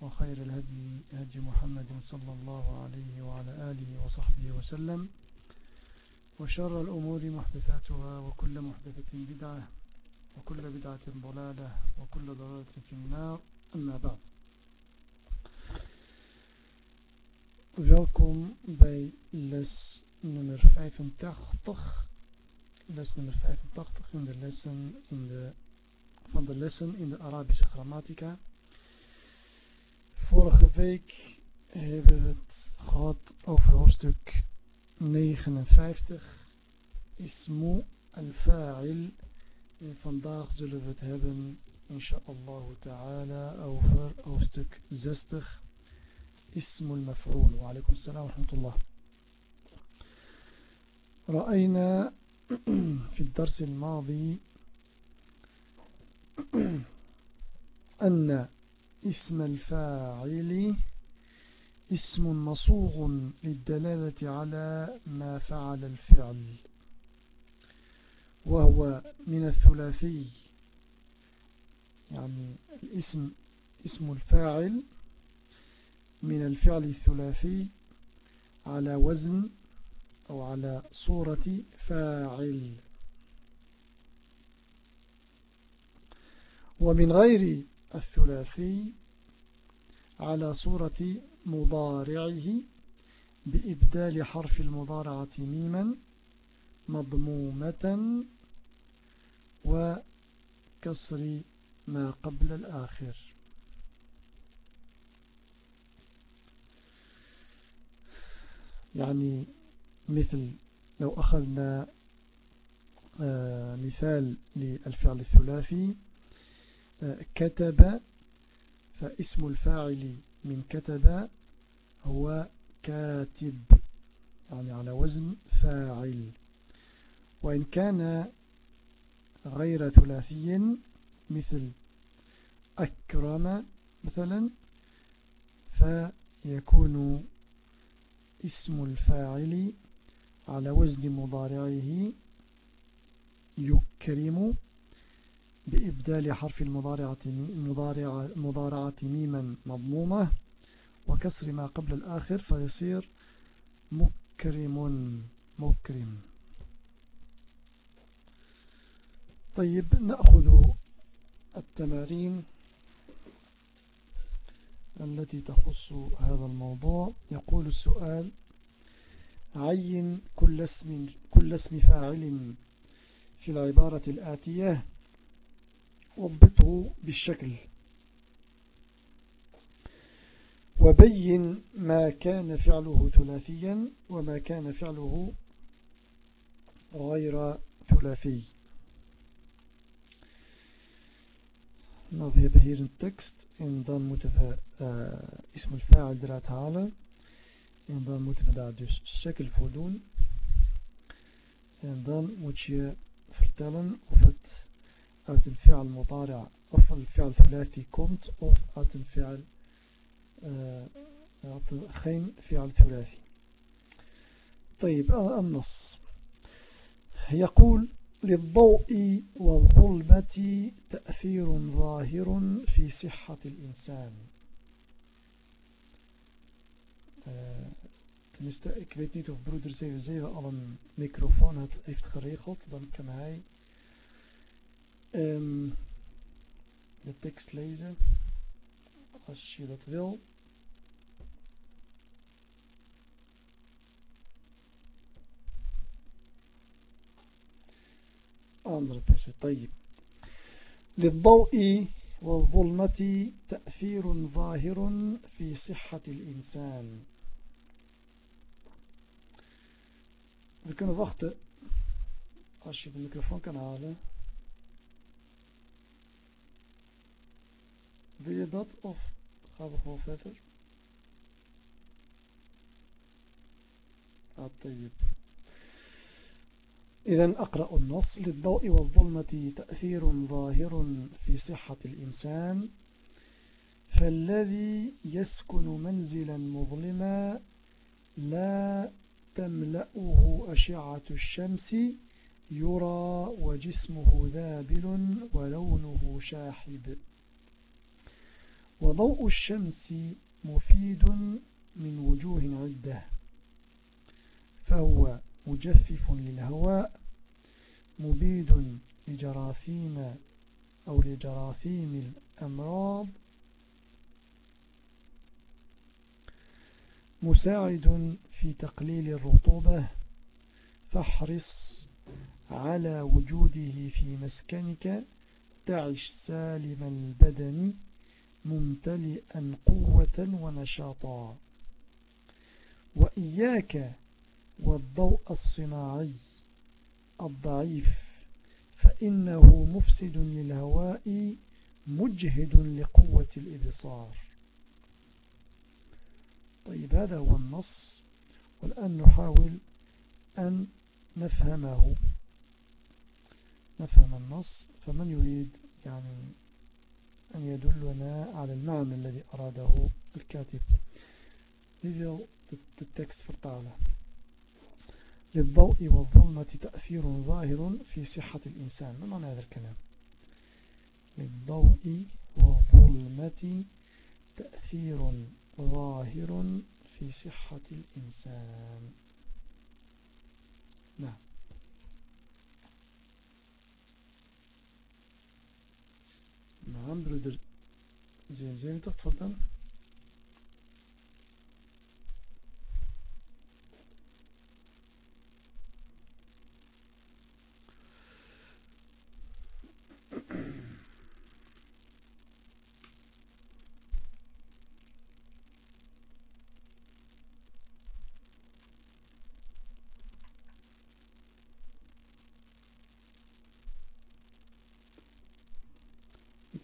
وخير الهدي هدي محمد صلى الله عليه وعلى آله وصحبه وسلم وشر الأمور محدثاتها وكل محدثة بدعة وكل بدعة ضلالة وكل ضلالة في النار أما بعد Welkom bij les nummer 85. Les nummer 85 in de lessen in de, van de lessen in de Arabische grammatica. Vorige week hebben we het gehad over hoofdstuk 59. Ismu al-fa'il. En vandaag zullen we het hebben, inshallah ta'ala, over hoofdstuk 60. اسم المفعول وعليكم السلام ورحمة الله رأينا في الدرس الماضي أن اسم الفاعل اسم مصوغ للدلالة على ما فعل الفعل وهو من الثلاثي. يعني الاسم اسم الفاعل من الفعل الثلاثي على وزن أو على صورة فاعل. ومن غير الثلاثي على صورة مضارعه بإبدال حرف المضارعة ميما مضمومة وكسر ما قبل الآخر. يعني مثل لو أخذنا آه مثال للفعل الثلاثي كتب فاسم الفاعل من كتب هو كاتب يعني على وزن فاعل. وإن كان غير ثلاثي مثل أكرم مثلا فيكون اسم الفاعل على وزن مضارعه يكرم. بإبدال حرف المضارعة مضارعة ميما مضمومة وكسر ما قبل الآخر فيصير مكرم. مكرم. طيب نأخذ التمارين التي تخص هذا الموضوع. يقول السؤال عين كل اسم كل اسم فاعل في العبارة الآتية اضبطه بالشكل. وبين ما كان فعله ثلاثيا وما كان فعله غير ثلاثي. نظهر هنا التكست إن dan moeten آه، اسم الفاعل eruit halen en dan moeten we daar dus شكل voor doen en dan uit een fi'al mutari'a of een fi'al thulathi komt of uit een fi'al uh, geen fi'al thulathi. طيب النص يقول للضوء والظلمة تأثير ظاهر في صحة الإنسان tenminste, ik weet niet of broeder 77 al een microfoon had, heeft geregeld. Dan kan hij um, de tekst lezen. Als je dat wil. andere persen. طيب للضوء والظلمة تأثير ظاهر في صحة الإنسان We kunnen wachten als je de microfoon kan halen. Wil je dat of gaan we gewoon verder. طيب. إذا أقرأ النص. للضوء والظلمة تأثير ظاهر في صحة الإنسان. فالذي يسكن منزلا مظلما لا تملأه أشعة الشمس يرى وجسمه ذابل ولونه شاحب. وضوء الشمس مفيد من وجوه عدة فهو مجفف للهواء مبيد لجراثيم أو لجراثيم الأمراض مساعد في تقليل الرطوبة فاحرص على وجوده في مسكنك تعش سالم البدن. ممتلئا قوة ونشاطا. وإياك والضوء الصناعي الضعيف فإنه مفسد للهواء مجهد لقوة الإبصار. طيب هذا هو النص والآن نحاول أن نفهمه. نفهم النص فمن يريد يعني أن يدلنا على المعنى الذي أراده الكاتب. Wie التكست فرطالة للضوء والظلمة تأثير ظاهر في صحة الإنسان. ما معنى هذا الكلام؟ للضوء والظلمة تأثير ظاهر في صحة الإنسان. نعم. نعم برودر زين زين تفضل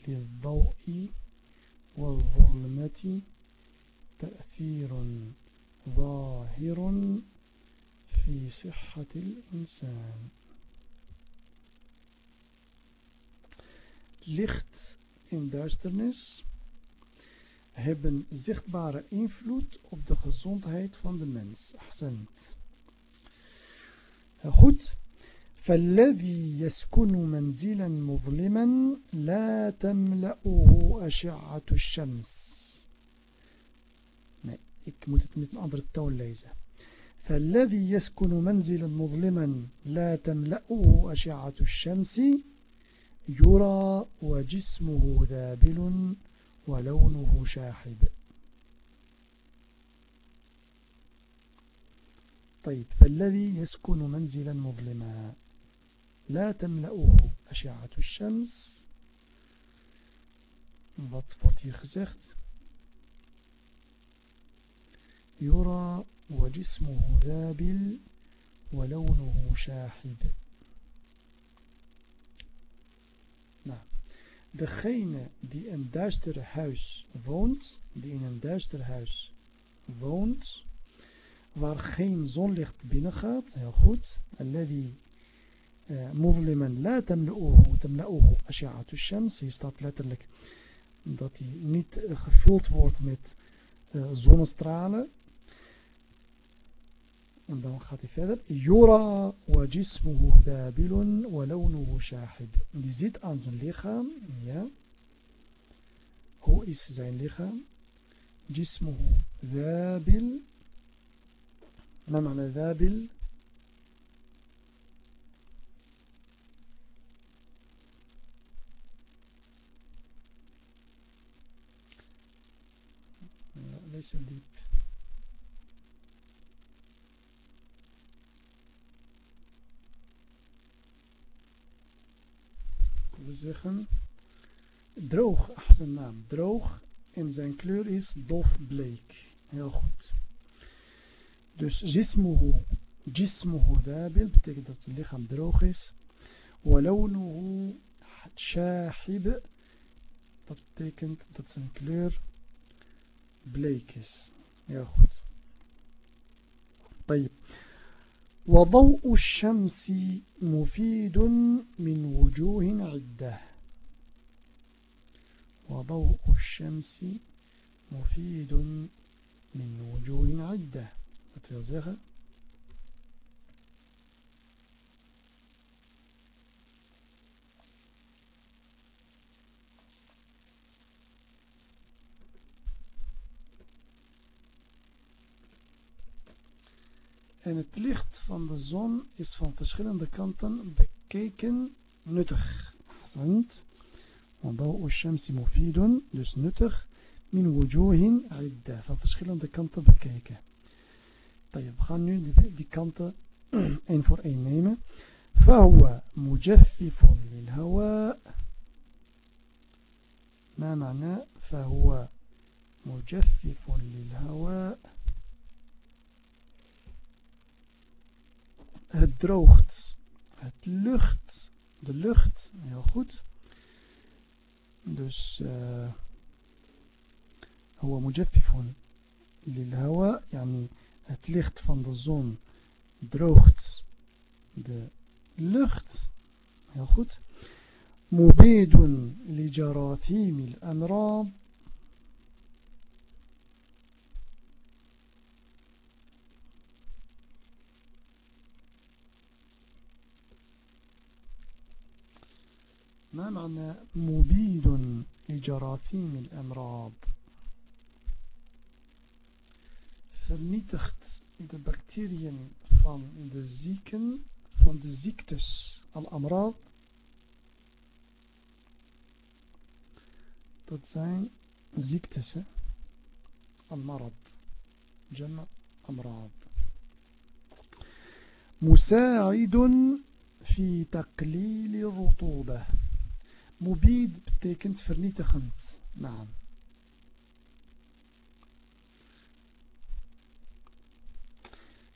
للضوء والظلمة تأثير ظاهر في صحة الإنسان licht en duisternis hebben zichtbare invloed op de gezondheid van de mens. Ahsend. Goed, فالذي يسكن منزلا مظلما لا تملأه أشعة الشمس nee, ik moet het met een andere toon lezen فالذي يسكن منزلا مظلما لا تملأه أشعة الشمس يرى وجسمه ذابل ولونه شاحب. طيب فالذي يسكن منزلا مظلما لا تملأه أشعة الشمس. يرى وجسمه ذابل ولونه شاحب Nou, degene die een duister huis woont, die in een duister huis woont, waar geen zonlicht binnengaat, heel goed, alladhi مظلما لا تملؤه تملؤه أشعة الشمس hier staat letterlijk dat hij niet gevuld wordt met uh, zonnestralen en dan gaat hij verder yura wa jismuhu thabilun wa lawnuhu shahid die zit aan zijn lichaam ja hoe is zijn lichaam jismuhu thabil ما معنى ذابل ليس diep. zeggen droog, zijn naam, droog en zijn kleur is dofbleek. Heel goed. Dus jismuhu, jismuhu dabil betekent dat het lichaam droog is. Walawnuhu shahib, dat betekent dat zijn kleur bleek is. Ja, goed. طيب وضوء الشمس مفيد من وجوه عدة. وضوء الشمس مفيد من وجوه عدة. Dat En het licht van de zon is van verschillende kanten bekeken nuttig. Ahsant. وضوء الشمس مفيد dus nuttig min wujuhin idda van verschillende kanten bekeken. We gaan nu die, die kanten één voor één nemen. فهو مجفف للهواء ما معنى فهو مجفف للهواء Het droogt het lucht de lucht heel goed dus uh, هو مجفف للهواء يعني het licht van de zon droogt de lucht heel goed مبيد لجراثيم الأمراض ما معنى مبيد لجراثيم الأمراض؟ فرنتخت البكتيريا من الزيكن من الزيكتس الأمراض تتزين زيكتس المرض جمع أمراض مساعد في تقليل الرطوبه مبيد بتكنت فرنيتخنت نعم.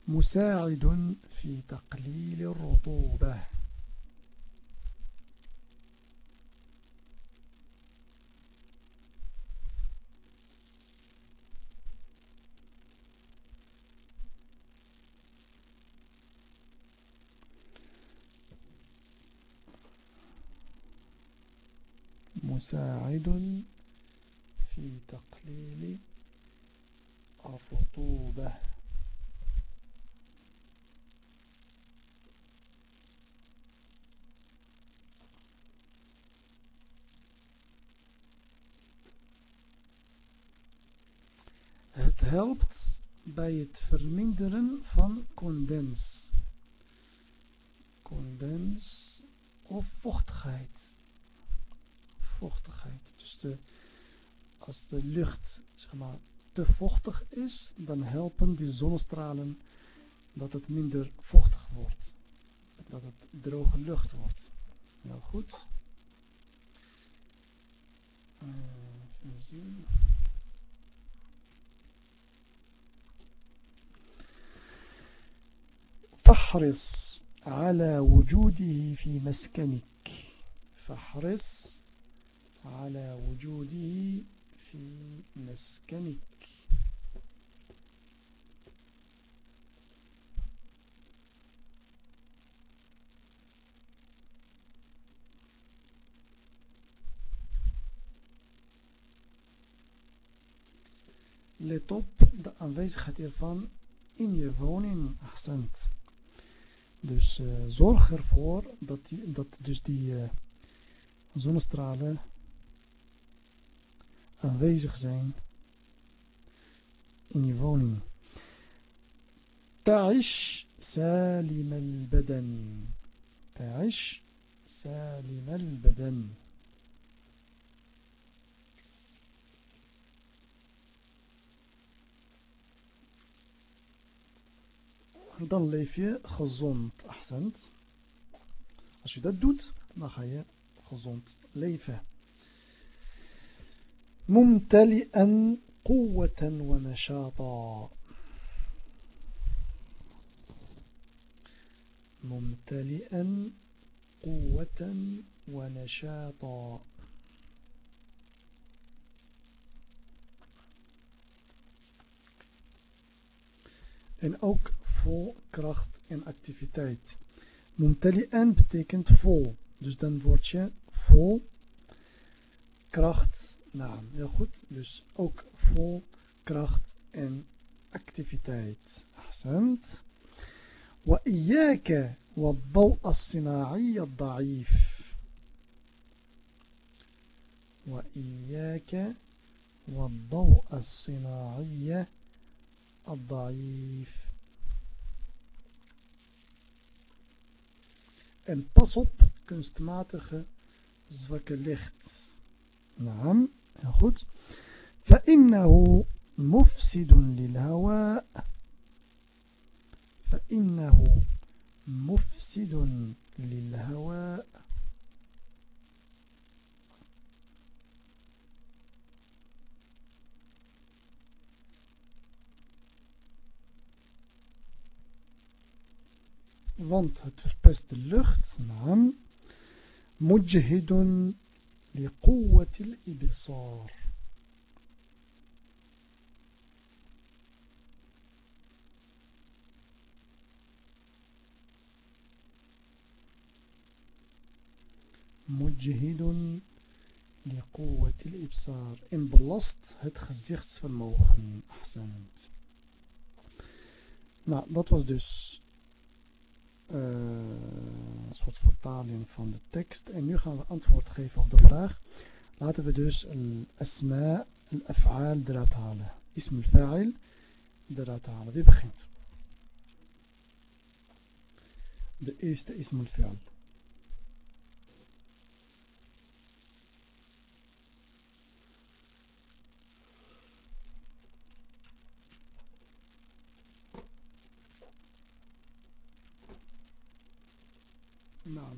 مساعد في تقليل الرطوبة. مساعد في تقليل الرطوبة Het helpt bij het verminderen van condens. Condens of vochtigheid. Vochtigheid. Dus de, als de lucht zeg maar, te vochtig is, dan helpen die zonnestralen dat het minder vochtig wordt. Dat het droge lucht wordt. Heel goed. Uh, even zien. فاحرص على وجوده في مسكنك فاحرص على وجوده في مسكنك Let op de aanwezigheid hiervan in je woning. Accent. Dus uh, zorg ervoor dat, die, dat dus die uh, zonnestralen aanwezig zijn in je woning. تعش سالم البدن تعش سالم البدن dan leef je gezond. Ahsend. Als je dat doet, dan ga je gezond leven. ممتلئا قوة ونشاطا ممتلئا قوة ونشاطا En ook vol kracht en activiteit. Mumtali'an betekent vol. Dus dan word je vol kracht. Nou, heel goed. Dus ook vol kracht en activiteit. Ahsend. وإياك والضوء الصناعي الضعيف وإياك والضوء الصناعي الضعيف En pas op kunstmatige zwakke licht. نعم heel Goed. فإنه مفسد للهواء فإنه مفسد للهواء want het verpest de lucht. Naam. Mujhidun لقوة الإبصار. مجهد لقوة الإبصار. إن بلصت هتخزيخت في الموخن أحسنت. نعم, دات was dus een soort vertaling van de tekst. En nu gaan we antwoord geven op de vraag. Laten we dus al-asma al-af'aal eruit halen. Ism al-fa'il eruit halen. Wie begint? De eerste ism al-fa'il.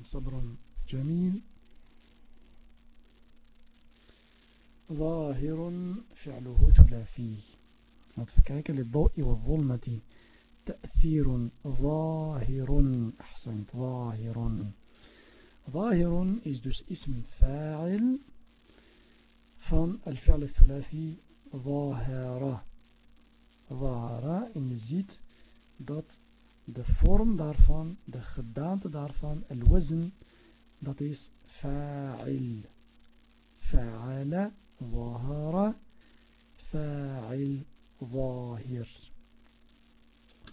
صبر جميل. ظاهر فعله ثلاثي. نتفكاك للضوء والظلمة. تأثير ظاهر. أحسنت. ظاهر. ظاهر dus اسم فاعل. van الفعل الثلاثي ظاهر. ظاهر. en je ziet de vorm daarvan, de gedaante daarvan, el wazn, dat is fa'il. Fa'ala, zahara, fa'il, zahir.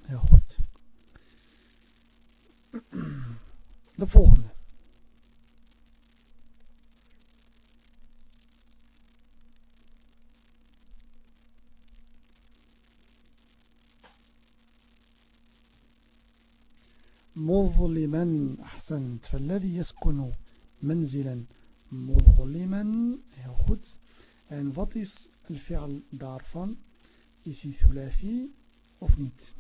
Heel goed. De volgende. مظلما أحسنت فالذي يسكن منزلا مظلما heel goed en wat is الفعل daarvan is hij thulathi of niet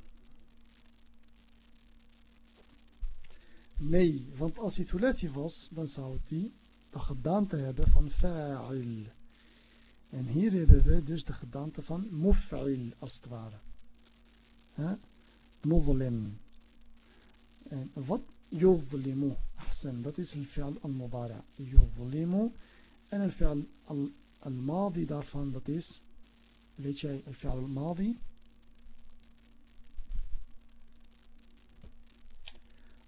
nee want als hij thulathi was dan zou hij de gedaante hebben van fa'il en hier hebben we dus de gedaante van muf'il als het ware مظلم wat يظلم أحسن. Dat is الفعل المضارع. يظلم. en الفعل الماضي daarvan dat is weet jij الفعل الماضي؟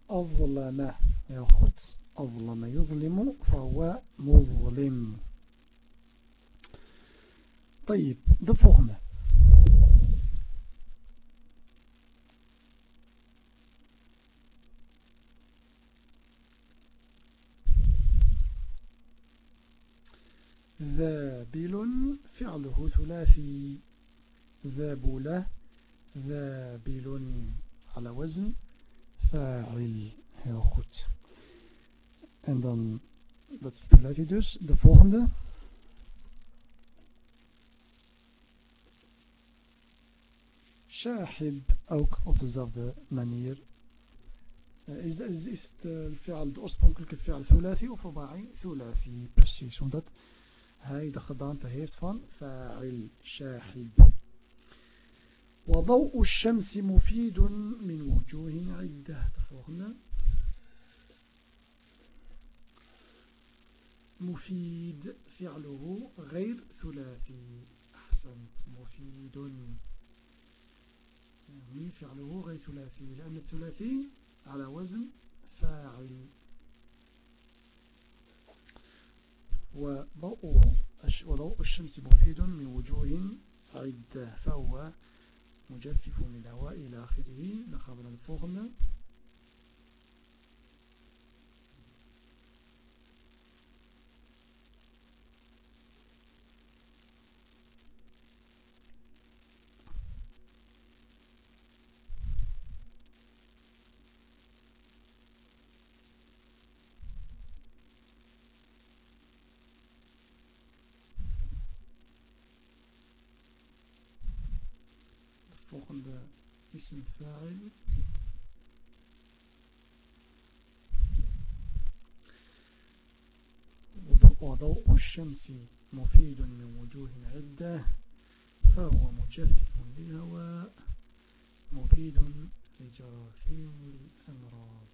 أظلم. heel goed أظلم. يظلم فهو مظلم. طيب de volgende ذابل فعله ثلاثي ذابلة ذابل على وزن فاعل heel goed en dan dat is thulathi dus de volgende شاحب ook op dezelfde manier is, is, is het uh, de oorspronkelijke fi'al thulathi of ruba'i? Thulathi, precies, omdat hij de gedaante heeft van fa'il shahib. وضوء الشمس مفيد من وجوه عدة. volgende مفيد فعله غير ثلاثي. أحسنت. مفيد. يعني فعله غير ثلاثي لأن الثلاثي على وزن فاعل وضوء وضوء الشمس مفيد من وجوه عدة فهو مجفف للهواء إلى آخره. الفغن volgende اسم فاعل. وضوء الشمس مفيد من وجوه عدة فهو مجفف للهواء مفيد لجراثيم الأمراض.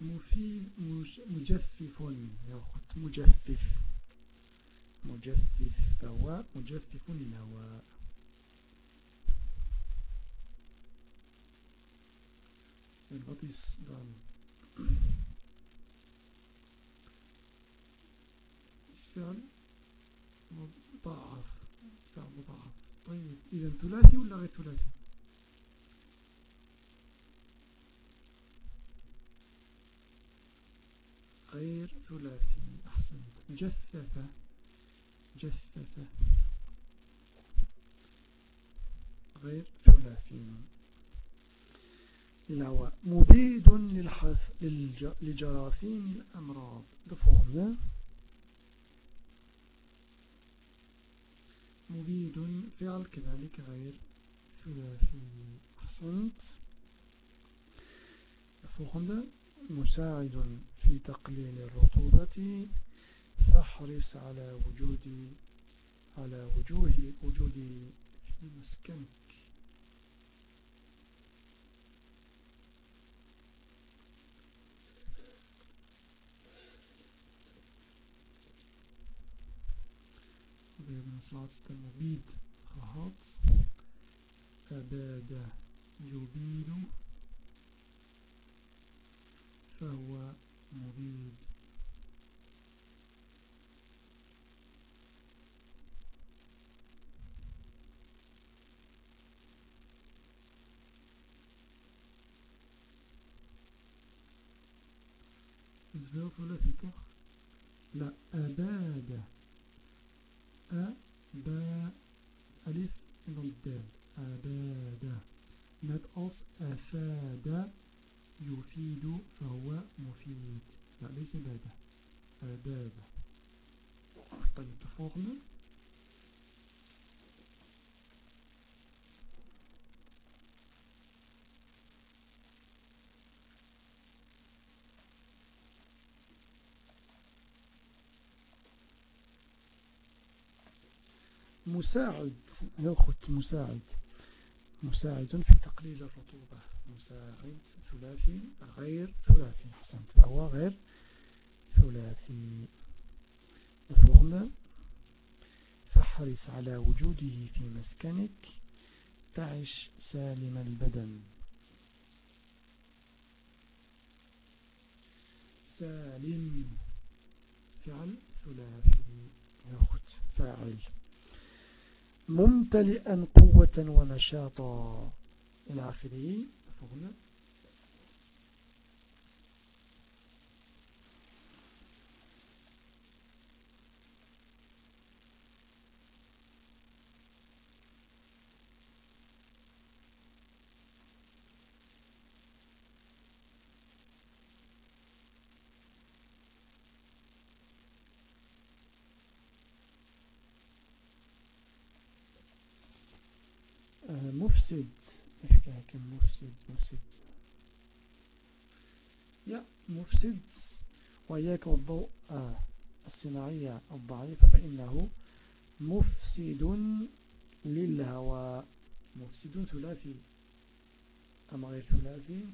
مفيد مجفف. يا خط مجفف. مجفف. فهو مجفف للهواء. En wat فعل مضاعف. فعل مضاعف. طيب إذا ثلاثي ولا غير ثلاثي؟ غير ثلاثي أحسنت جثث جثث غير ثلاثي لو مبيد للحث لجراثيم الأمراض. de مبيد فعل كذلك غير ثلاثي أحسنت de مساعد في تقليل الرطوبة فاحرص على وجود على وجوه وجود في مسكنك We hebben als laatste mobied gehad. مبيد is wel ثلاثي toch? لا أباد أبا ألف en dan del أباد net als أفاد يفيد فهو مفيد. لا ليس بادة. بادة طيب de مساعد. heel مساعد. مساعد في تقليل الرطوبة. مساعد ثلاثي غير ثلاثي. حسنت. فهو غير ثلاثي. الفغنة فحرص على وجوده في مسكنك. تعش سالم البدن. سالم. فعل ثلاثي. ياخد فاعل. ممتلئا قوة ونشاطا. إلى آخره. مفسد. kijken مفسد مفسد. ja مفسد. وإياك والضوء آه الصناعية الضعيفة فإنه مفسد للهواء مفسد ثلاثي. أما غير ثلاثي؟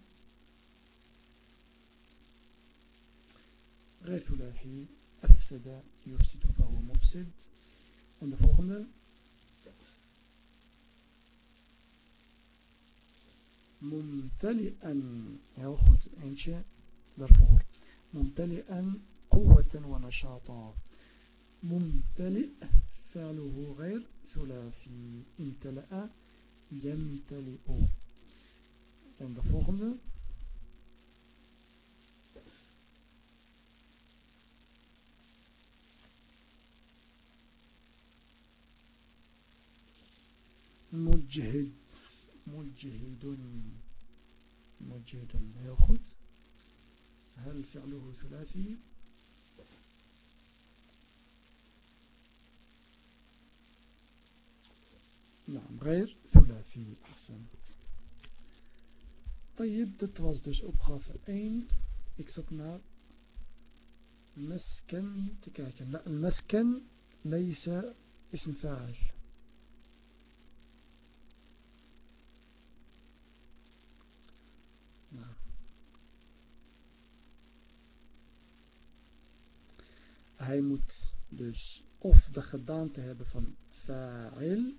غير ثلاثي. أفسد يفسد فهو مفسد. de volgende ممتلئا heel goed eentje daarvoor ممتلئا قوة ونشاطا. ممتلئ فعله غير ثلاثي. امتلأ يمتلئ. En de volgende مجهد. مجهد مجهد goed هل فعله ثلاثي؟ نعم غير ثلاثي أحسنت. طيب dit was dus opgave 1 ik zat naar مسكن kijken لا المسكن ليس اسم فاعل. Hij moet dus of de gedaante hebben van fa'il.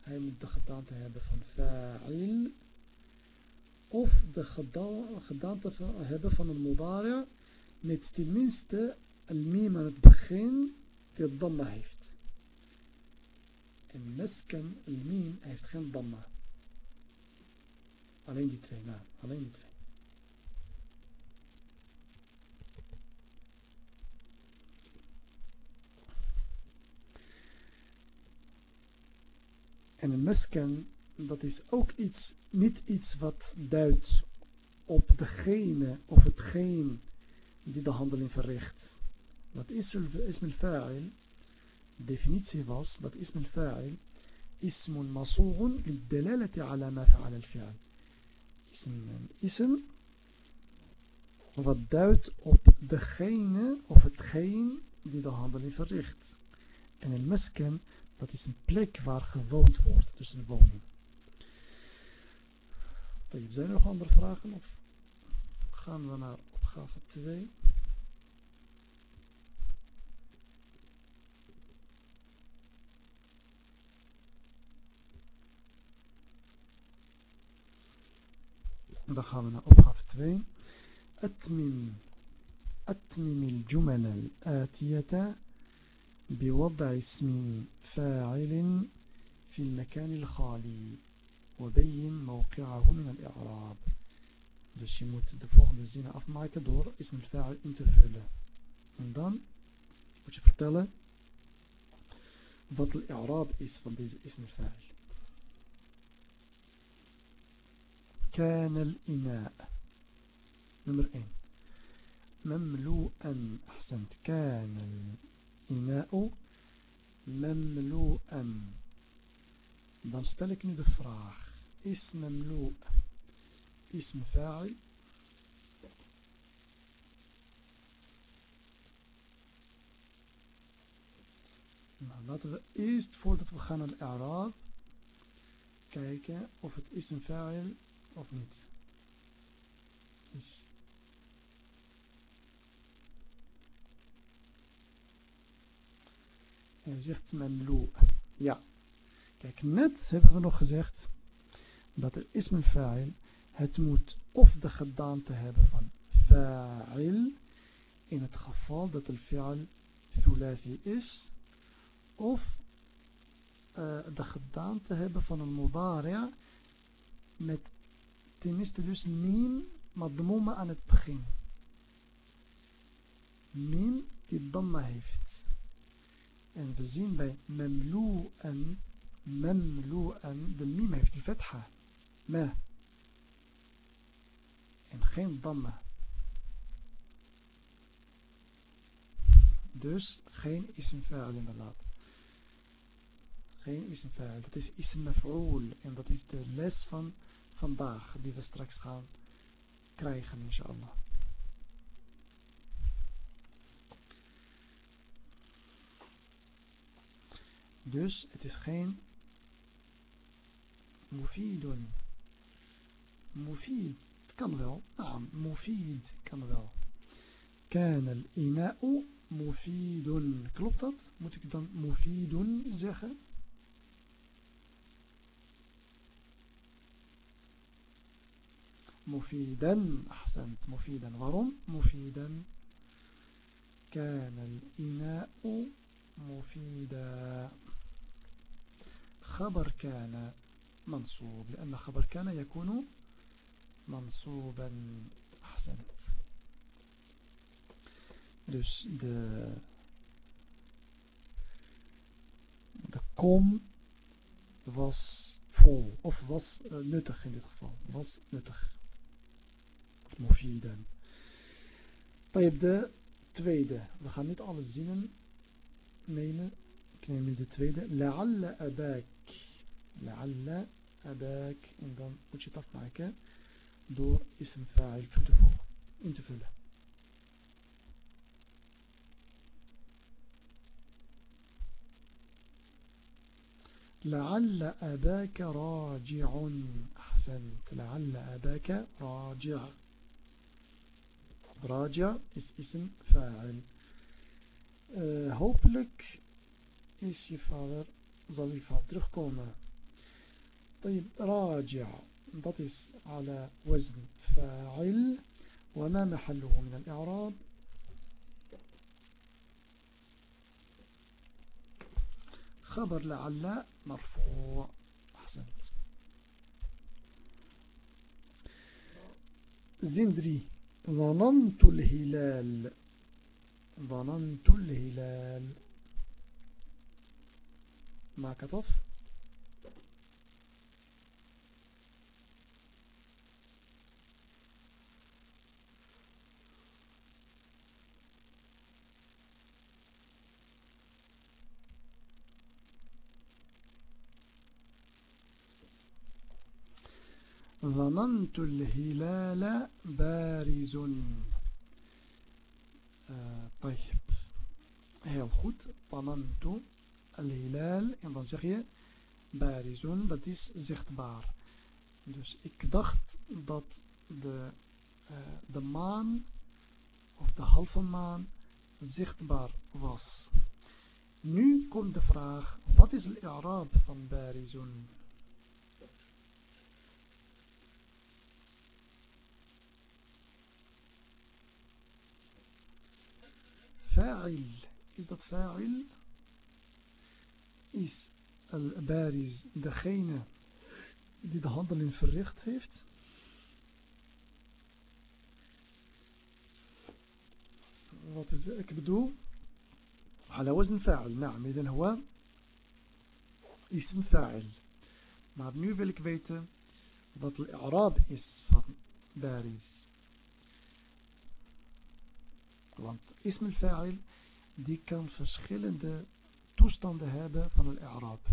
Hij moet de gedaante hebben van fa'il. Of de gedaante hebben van een mudari met tenminste een miem aan het begin die het damma heeft. En mesken, een miem, heeft geen damma. Alleen die twee, nou, alleen die twee. En een mesken, dat is ook iets, niet iets wat duidt op degene of hetgeen die de handeling verricht. Dat ism al-fa'il, definitie was dat ism al-fa'il ismun masu'un lidalalati ala ma fa'ala al-fi'al. Is een ism wat duidt op degene of hetgeen die de handeling verricht. En een mesken dat is een plek waar gewoond wordt, dus een woning. Zijn er nog andere vragen of gaan we naar opgave 2? Dan gaan we naar opgave 2. أتمم أتمم الجمل الآتية بوضع اسم فاعل في المكان الخالي وبين موقعه من الإعراب dus je moet de volgende zinnen afmaken door ism al-fa'il in te vullen en dan moet je vertellen wat de i'raab is van deze ism al-fa'il كان الإناء نمبر 1 مملوءا أحسنت كان الإناء مملوءا dan stel ik nu de vraag is memloe ism fa'il nou, laten we eerst voordat we gaan naar de Arab kijken of het is een fa'il of niet is En zegt memloe. Ja. Kijk, net hebben we nog gezegd dat er ism fa'il, het moet of de gedaante hebben van fa'il, in het geval dat het fi'al thulathi is, of uh, de gedaante hebben van een mudari' met tenminste dus mim madmuma aan het begin. Mim die damma heeft. En we zien bij memloe'en, memloe'en, de mim heeft die vetha. Me. En geen damma. Dus geen ism fa'al inderdaad. Geen ism fa'al. Dat is ism maf'ul. En dat is de les van vandaag die we straks gaan krijgen inshallah. Dus het is geen mufidun. Mufid kan wel. Nou, mufid kan wel. Kan al-ina'u mufidun. Klopt dat? Moet ik dan mufidun zeggen? مفيدا أحسنت مفيدا ورم مفيدا كان الإناء مفيدا خبر كان منصوب لأن خبر كان يكون منصوبا أحسنت dus de de kom was vol of was uh, nuttig in dit geval was nuttig مفيدا طيب de tweede we gaan niet alle zinnen nemen ik neem nu de tweede لعل أباك لعل أباك إن دان أوتشي معك دور اسم فاعل في تفور انت فلا لعل أباك راجع أحسنت. لعل أباك راجع. راجع اسم فاعل. هوبلك اسي يفعل ظل يفعل terugkomen. طيب راجع. is على وزن فاعل. وما محله من الإعراب؟ خبر لعل مرفوع. أحسنت. زندري ظننت الهلال. ظننت الهلال. ما كتف؟ ظننت الهلال بارز uh, طيب heel goed ظننت الهلال en dan zeg je barizun dat is zichtbaar dus ik dacht dat de, uh, de maan of de halve maan zichtbaar was nu komt de vraag wat is de i'raab van barizun Fa'il. Is dat fa'il? Is al-bariz degene die de handeling verricht heeft? wat is ik bedoel على وزن فاعل نعم إذن هو اسم فاعل maar nu wil ik weten wat de i'raab is van bariz Want ism al-fa'il die kan verschillende toestanden hebben van al-i'raab.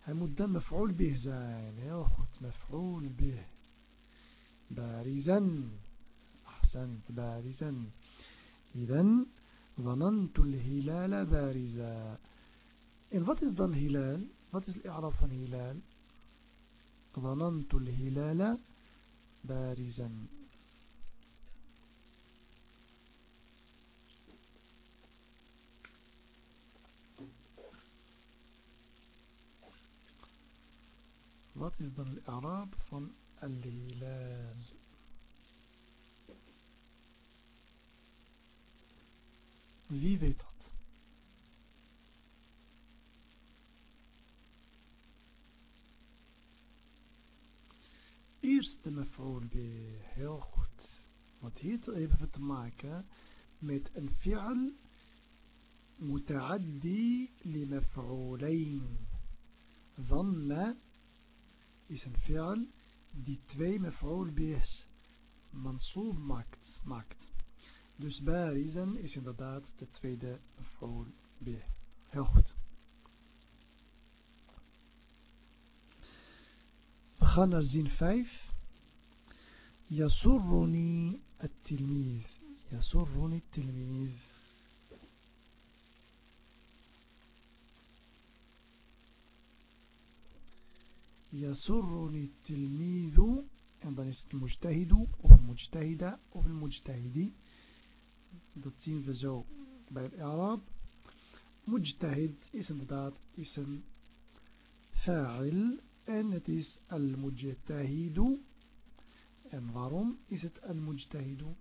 Hij moet dan maf'ul bih zijn. Heel goed, maf'ul bih. Barizan. Ahsant, barizan. Idan, ظننت الهلال بارزا. En wat is dan hilal? Wat is al-i'raab van hilal? ظننت الهلال بارزا. Wat is dan de Arab van al-hilal? Wie weet dat? Eerste mevrouw B. Heel goed. Want hier hebben we te maken met een fi'al متعدي لمفعولين ظن is een fi'al die twee maf'ul bihs mansoob maakt, maakt. Dus barizan is inderdaad de tweede maf'ul bih. Heel goed. We gaan naar zin 5. يسرني التلميذ يسرني التلميذ يسرني التلميذ عندنا المجتهد أو المجتهدة أو المجتهدي دوتين في جو بالإعراب مجتهد اسم ذات اسم فاعل. أن تيس المجتهد. أنظر اسم المجتهد.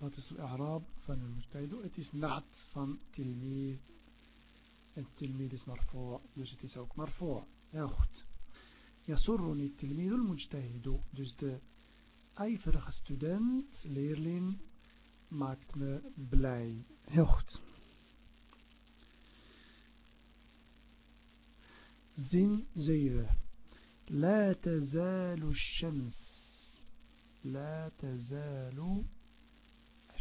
Wat is de Arab van een mujtahidu? Het is naad van tilmid. En tilmid is marfu', dus het is ook marfu'. Heel goed. Yasurruni tilmid al-mujtahidu. Dus de ijverige student, leerling, maakt me blij. Heel goed. Zin 7. لا تزال الشمس لا تزال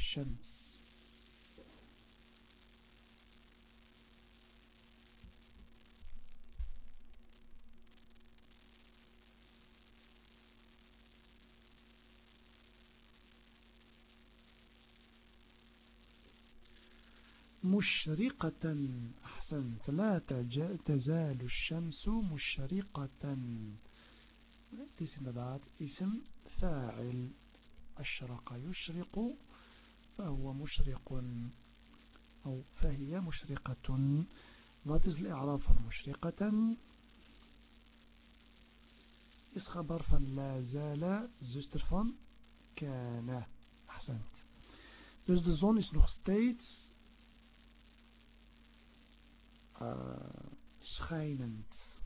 الشمس مشرقة أحسنت لا تزال الشمس مشرقة ism fa'il. أشرق يشرق فهو مشرق أو فهي مشرقة Wat is الإعراب van مشرقة is خبر van لا زال zuster van كان أحسنت dus de zon is nog steeds uh, schijnend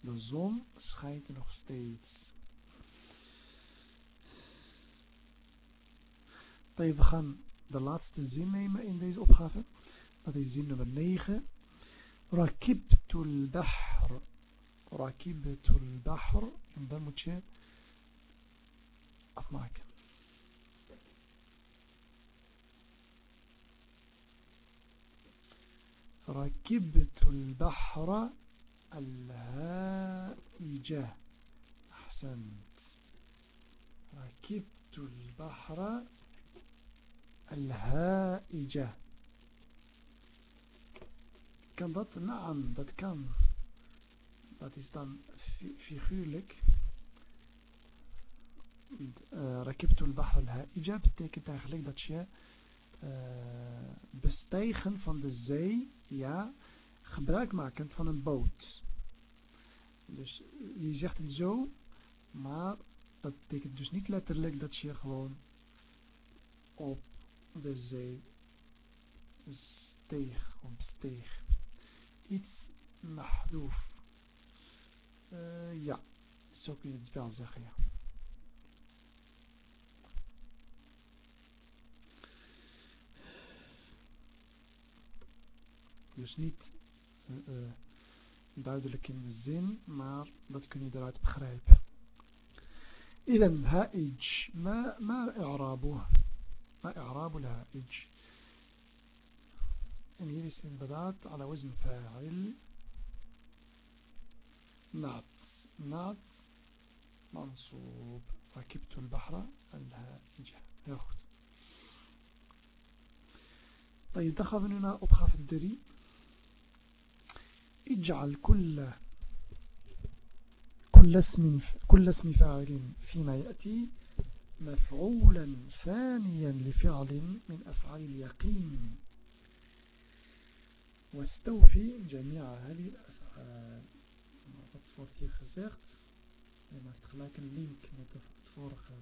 de zon schijnt nog steeds We gaan de laatste zin nemen in deze opgave. Dat is zin nummer 9. Rakibtul bahr. Rakibtul bahr. En dan moet je afmaken. ركبت البحر الهائجة أحسنت ركبت البحر Al-Ha'ija. Kan dat? Naam, dat kan. Dat is dan figuurlijk. Uh, eh, Rakibtul Bahr al-Ha'ija betekent eigenlijk dat je eh, bestijgen van de zee, ja, gebruikmakend van een boot. Dus eh, je zegt het zo, maar dat betekent dus niet letterlijk dat je gewoon op de zee steeg of besteeg. Iets mahdoof. Uh, ja, zo kun je het wel zeggen, ja. Dus niet uh, uh, duidelijk in de zin, maar dat kun je eruit begrijpen. إذا هائج ما ما إعرابه ما إعراب الهائج؟ hier is inderdaad على وزن فاعل نعت نعت منصوب. ركبت البحر الهائج. goed طيب nu naar opgave 3 اجعل كل كل اسم كل اسم فاعل فيما يأتي مفعولا ثانيا لفعل من أفعال اليقين. واستوفي جميع هذه الأفعال. ما قد فورت هي خزيغت لما تخلاك اللينك متفورخة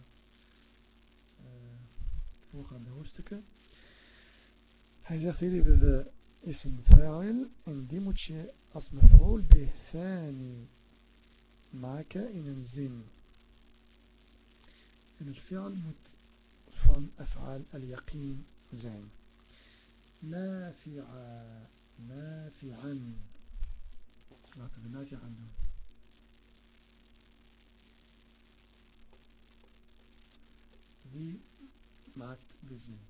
فوق عند هوستك هاي زيغت هيري بذا اسم فاعل ان دي موتشي اسم فعول به ثاني. معك ان الزين En het fi'al moet van af'al al-yaqeen zijn. Nafi'a, nafi'an. Laten we nafi'an doen. Wie maakt de zin?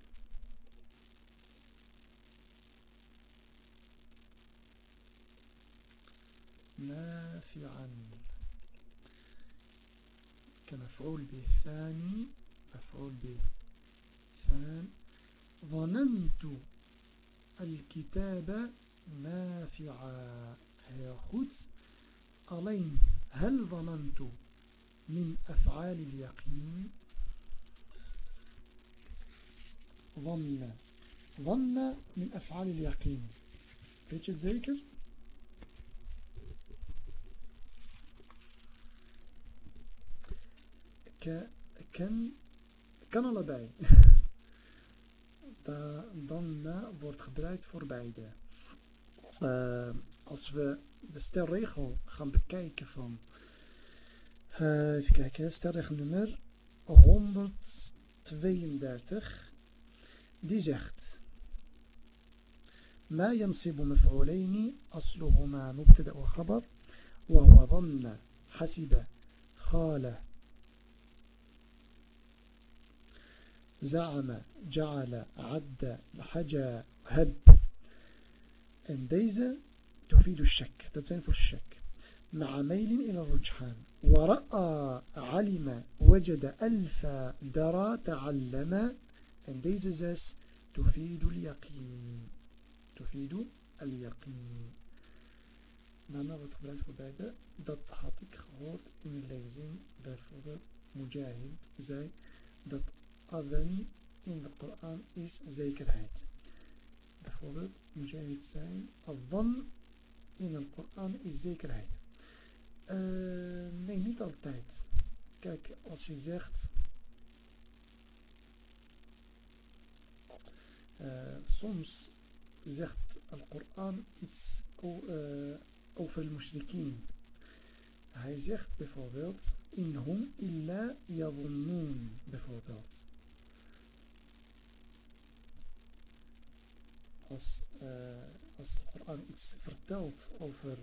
نافعا كمفعول به ثاني مفعول به ثان ظننت الكتاب نافعا. heel goed alleen هل ظننت من أفعال اليقين؟ ظن ظن من أفعال اليقين. Weet je? kan, kan allebei. dan wordt gebruikt voor beide. Uh, als we de stelregel gaan bekijken van uh, even kijken, stelregel nummer 132 die zegt ما ينصب مفعولين أصلهما مبتدأ وخبر وهو ظن حسب خاله زعم جعل عد حجا هب إن ديزا تفيد الشك تتنف الشك. مع ميل إلى الرجحان. ورأى علم وجد ألف درى تعلم. إن ديزا زاس تفيد اليقين. تفيد اليقين. نعم، معنى بتخبرات فبعدة دات حاطك غوط إن الليزين بفضل مجاهد زي دات adhan in de Koran is zekerheid. Bijvoorbeeld, Mujahid zei, adhan in de Koran is zekerheid. Uh, nee, niet altijd. Kijk, als je zegt, uh, soms zegt Al-Quran iets uh, over de mushrikeen. Hij zegt bijvoorbeeld, in hum illa yadhunnun, bijvoorbeeld. Als, uh, als iets vertelt over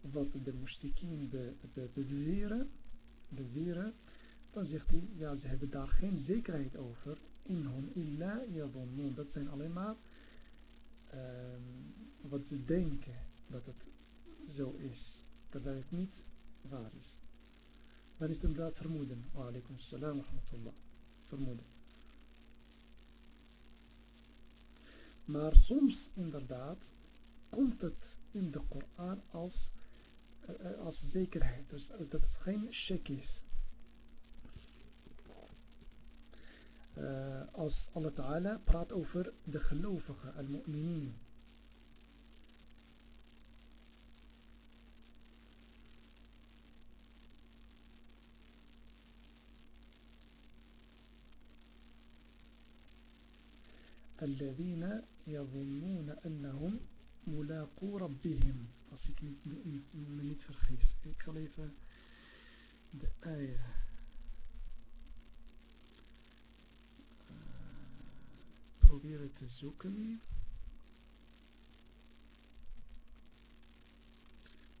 wat de mushrikien be, be, beweren, beweren, dan zegt hij, ja, ze hebben daar geen zekerheid over. In hum illa yadhunnun. Dat zijn alleen maar uh, wat ze denken dat het zo is, terwijl het niet waar is. Dan is het inderdaad vermoeden. Wa alaikum salam wa rahmatullah. Vermoeden. Maar soms inderdaad komt het in de Koran als, uh, als zekerheid. Dus dat het geen check is. Uh, als Allah Ta'ala praat over de gelovigen, al-mu'minin. الذين يظنون أنهم ملاقو ربهم. أصيك مليت في الخيس إكسليفة الآية بروبيرة الزوكم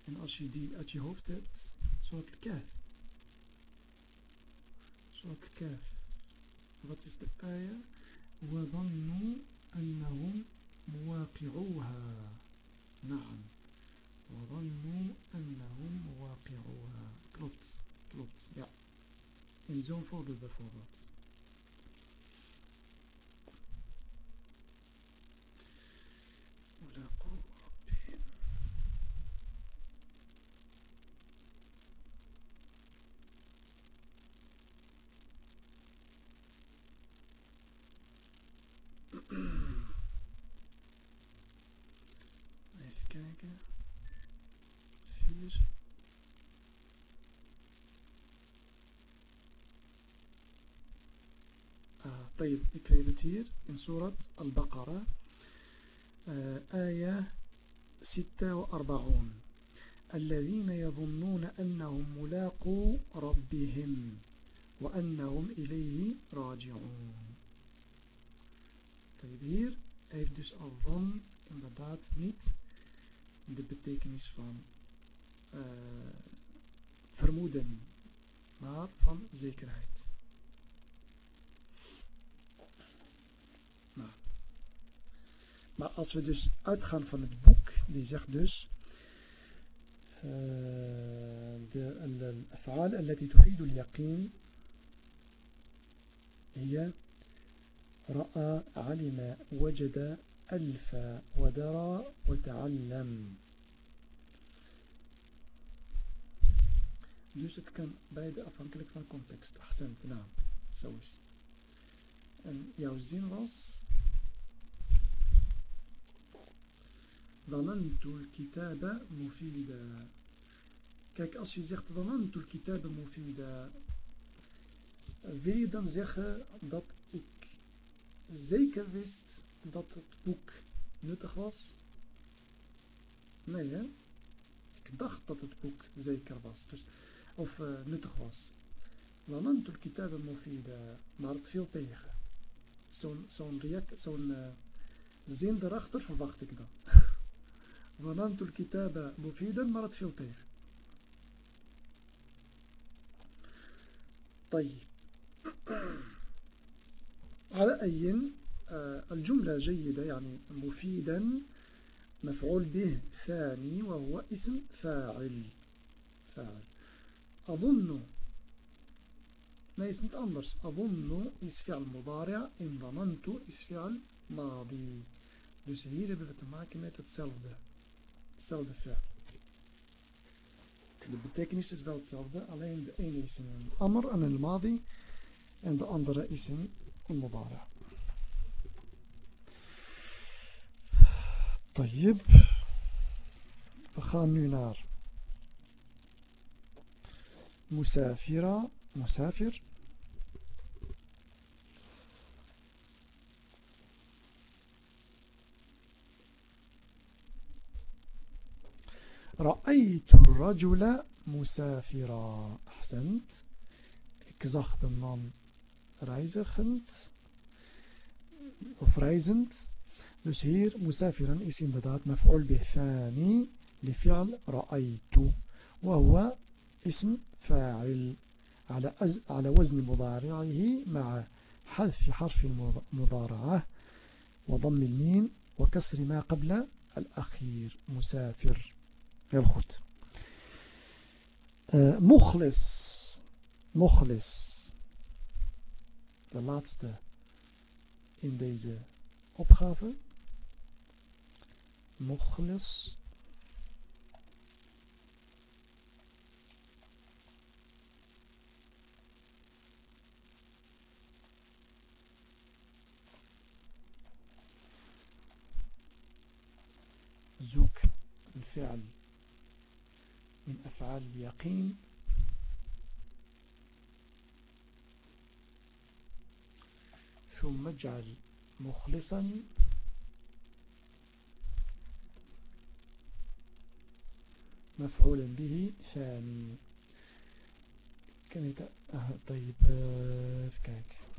إن أشي دي أتي هوفتت صوت الكاف صوت الكاف What is the ayah? وظنوا أنهم مواقعوها نعم وظنوا أنهم مواقعوها klopt klopt ja in zo'n voorbeeld bijvoorbeeld hier in Surat Al-Baqarah آية 46 الذين يظنون أنهم ملاقو ربهم وأنهم إليه راجعون طيب hier heeft dus al-dhan inderdaad niet de betekenis van uh, vermoeden maar van zekerheid Maar als we dus uitgaan van het boek, die zegt dus الأفعال التي تفيد اليقين هي رأى علم وجد ألف ودرى وتعلم Dus het kan beide afhankelijk van context. Accent, naam. Zo is. En jouw zin was... Zanantul kitaba mufida. Kijk, als je zegt Zanantul kitaba mufida, wil je dan zeggen dat ik zeker wist dat het boek nuttig was? Nee, hè? Ik dacht dat het boek zeker was, dus, of eh, nuttig was. Zanantul kitaba mufida, maar het viel tegen. Zo'n zo'n zo eh, zin erachter, verwacht ik dan. ظننت الكتاب مفيدا het viel tegen. طيب. على أي الجملة جيدة يعني مفيدا مفعول به ثاني وهو اسم فاعل. فاعل. أظن. ما niet anders أظن is فعل مضارع en ظننت is فعل ماضي. hebben we te maken met hetzelfde hetzelfde ver. De betekenis is wel hetzelfde, alleen de ene is een amr en een madi en de andere is een mubara. Tayyib. We gaan nu naar Musafira, Musafir. رأيت الرجل مسافرا. أحسنت. ik zag de man reizigend of reizend dus hier musafiran is inderdaad maf'ul bih thani لفعل رأيت وهو اسم فاعل على على وزن مضارعه مع حذف حرف المضارعة وضم الميم وكسر ما قبل الأخير. مسافر. Heel goed. Eh, uh, mochlis. De laatste in deze opgave. Mochlis. zoek een fi'al من أفعال اليقين. ثم اجعل مخلصا. مفعولا به. ثاني. كان آه طيب kijken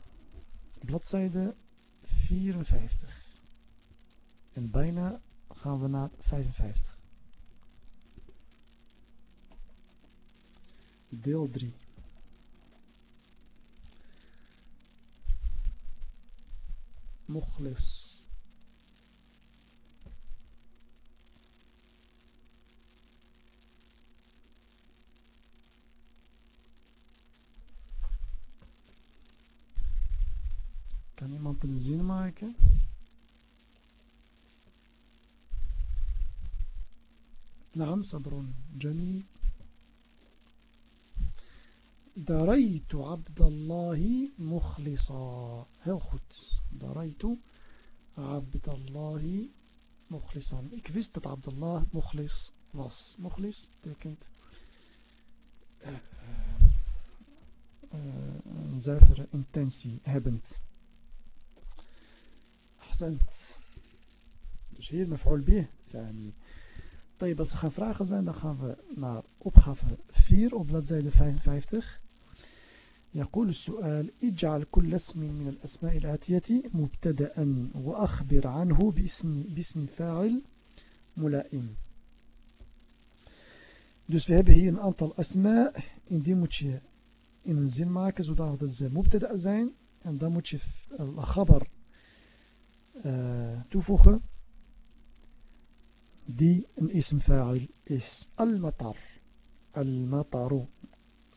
bladzijde 54 en bijna gaan we naar 55. Deel 3. مخلص Kan iemand een zin maken? نعم صبر جميل Daraitu Abdallahi Mukhlisa. Heel goed. Daraitu Abdallahi Mukhlisan. Ik wist dat Abdullah Mukhlis was. Mukhlis betekent eh, eh, een zuivere intentie hebbend. Ahsend. Dus hier mevrouw B. Als er gaan vragen zijn, dan gaan we naar opgave 4 op bladzijde 55. يقول السؤال اجعل كل اسم من الأسماء الآتية مبتدأ وأخبر عنه باسم, باسم فاعل ملائم. دوس في هبه إن أنت الأسماء إن دي متشي إن زين معك زودا هذا الزين مبتدأ زين إن دا متشي الخبر. آه، توفوخ دي إن اسم فاعل إس المطر. المطر.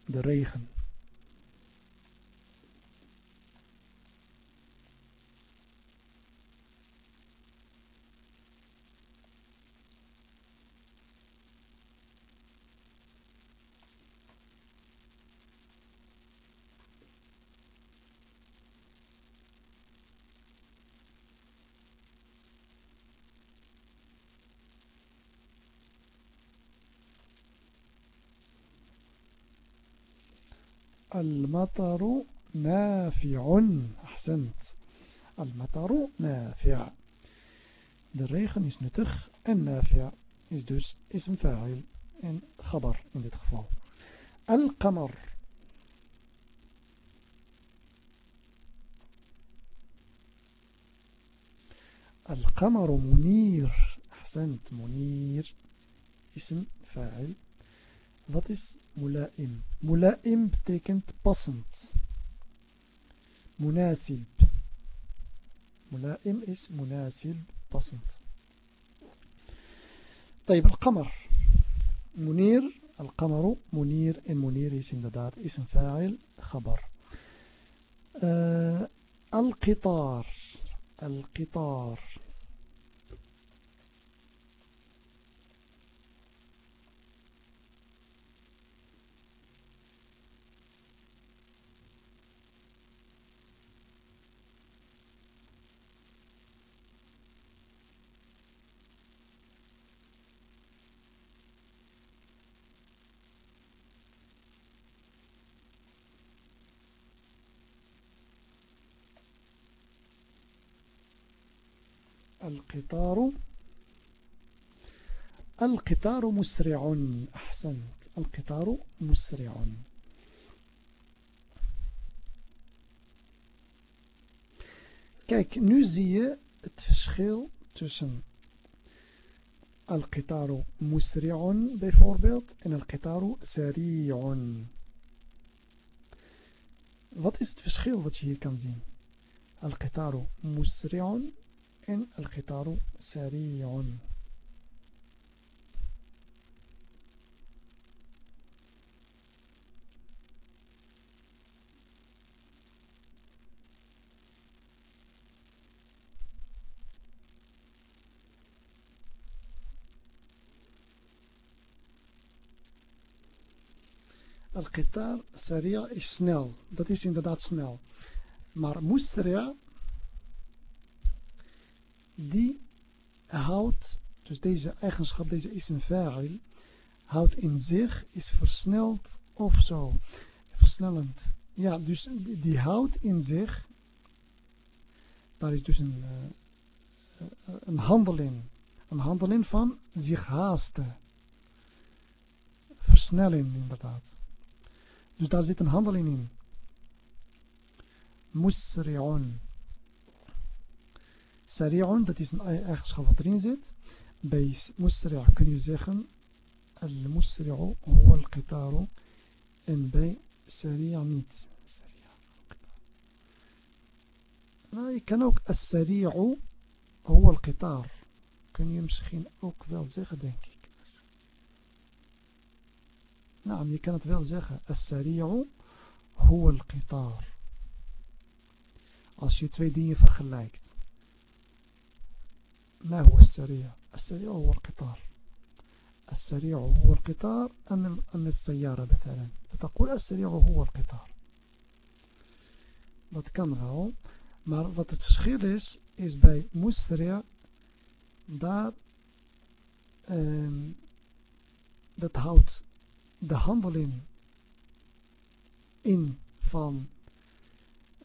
دريخن. المطر نافع. أحسنت. المطر نافع. الريخن يسنتغ النافع. يسدوس اسم فاعل إن خبر القمر. القمر منير. أحسنت. منير. اسم فاعل. ضطس ملائم ملائم betekent passend مناسب ملائم is مناسب passend طيب القمر. منير. القمر منير. en منير is inderdaad اسم فاعل خبر. uh, القطار. القطار. القطار. القطار مسرع. أحسنت. القطار مسرع. كيك نوزي تفشخيل تشن. القطار مسرع. بفوربيلت إن القطار سريع. What is het verschil wat je القطار مسرع en القطار سريع القطار سريع is snel. Dat is inderdaad snel. Maar musri'a die houdt, dus deze eigenschap, deze is een fa'il, houdt in zich, is versneld of zo. Versnellend. Ja, dus die houdt in zich, daar is dus een, uh, een handeling. Een handeling van zich haasten. Versnelling inderdaad. Dus daar zit een handeling in. Musri'un. Sari'un, dat is een eigenschap wat erin zit. Bij musri' kun je zeggen al-musri'u huwa al-qitaru en bij sari' niet. Nou, je kan ook as-sari'u huwa al-qitar. Kun je misschien ook wel zeggen, denk ik. Nou, je kan het wel zeggen. As-sari'u huwa al-qitar. Als je twee dingen vergelijkt. ما هو السريع السريع هو القطار السريع هو القطار أم أم السيارة مثلا فتقول السريع هو القطار dat kan wel maar wat het verschil is is bij musri' daar um, dat houdt de handeling in van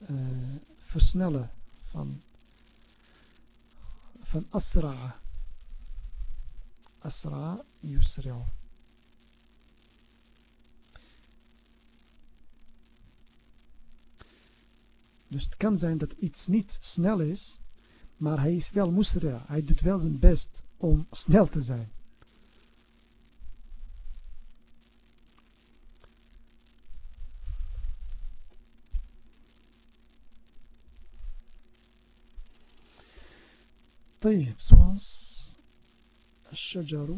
uh, versnellen van van asra'a. Asra'a yusri'u. Dus het kan zijn dat iets niet snel is, maar hij is wel musra. Hij doet wel zijn best om snel te zijn. طيب سوانس. الشجر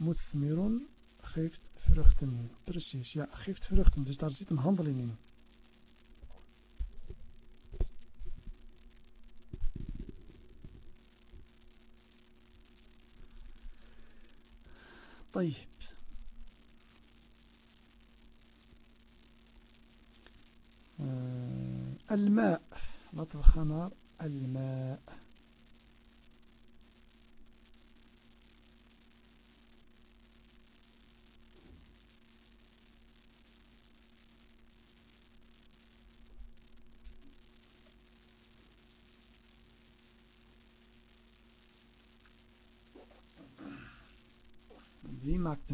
مثمر خيفت فرختن برسيس يا خيفت فرختن دوش دار زيت مهندلين طيب. آه، الماء. لا تبخنا الماء.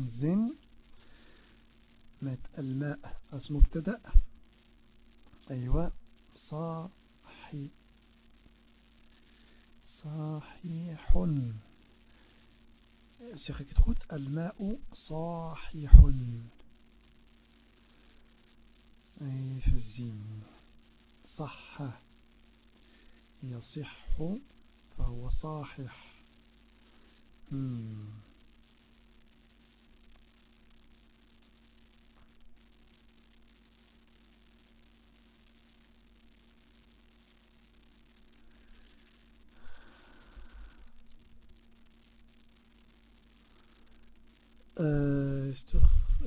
Zin met al-ma als mubtada? أيوة صاحي صحيح zeg ik het goed الماء صحيح even zien صح يصح فهو صاحح hmm. Uh,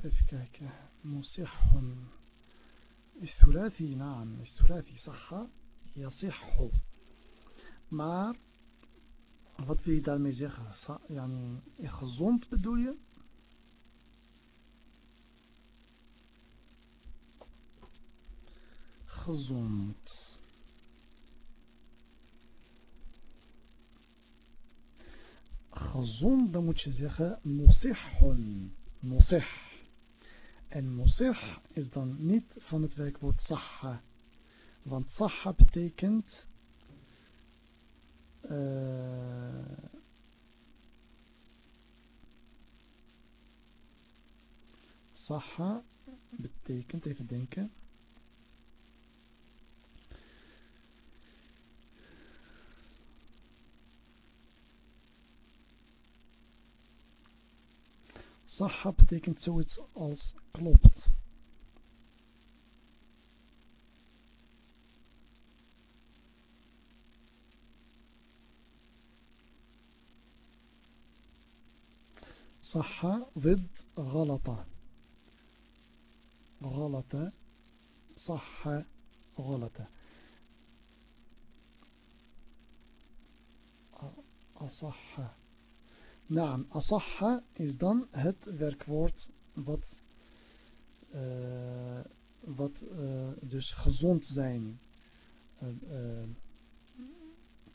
even kijken, مصح is ثلاثي نعم is ثلاثي صح يصح maar wat wil je daarmee zeggen يعني gezond bedoel je gezond gezond, dan moet je zeggen musihun. Musih. En musih is dan niet van het werkwoord sahha. Want sahha betekent uh, betekent, even denken Sahha betekent zoiets als klopt. صح ضد غلطة غلطة صح غلطة أصح Naam, asahha is dan het werkwoord wat, uh, wat uh, dus gezond zijn uh,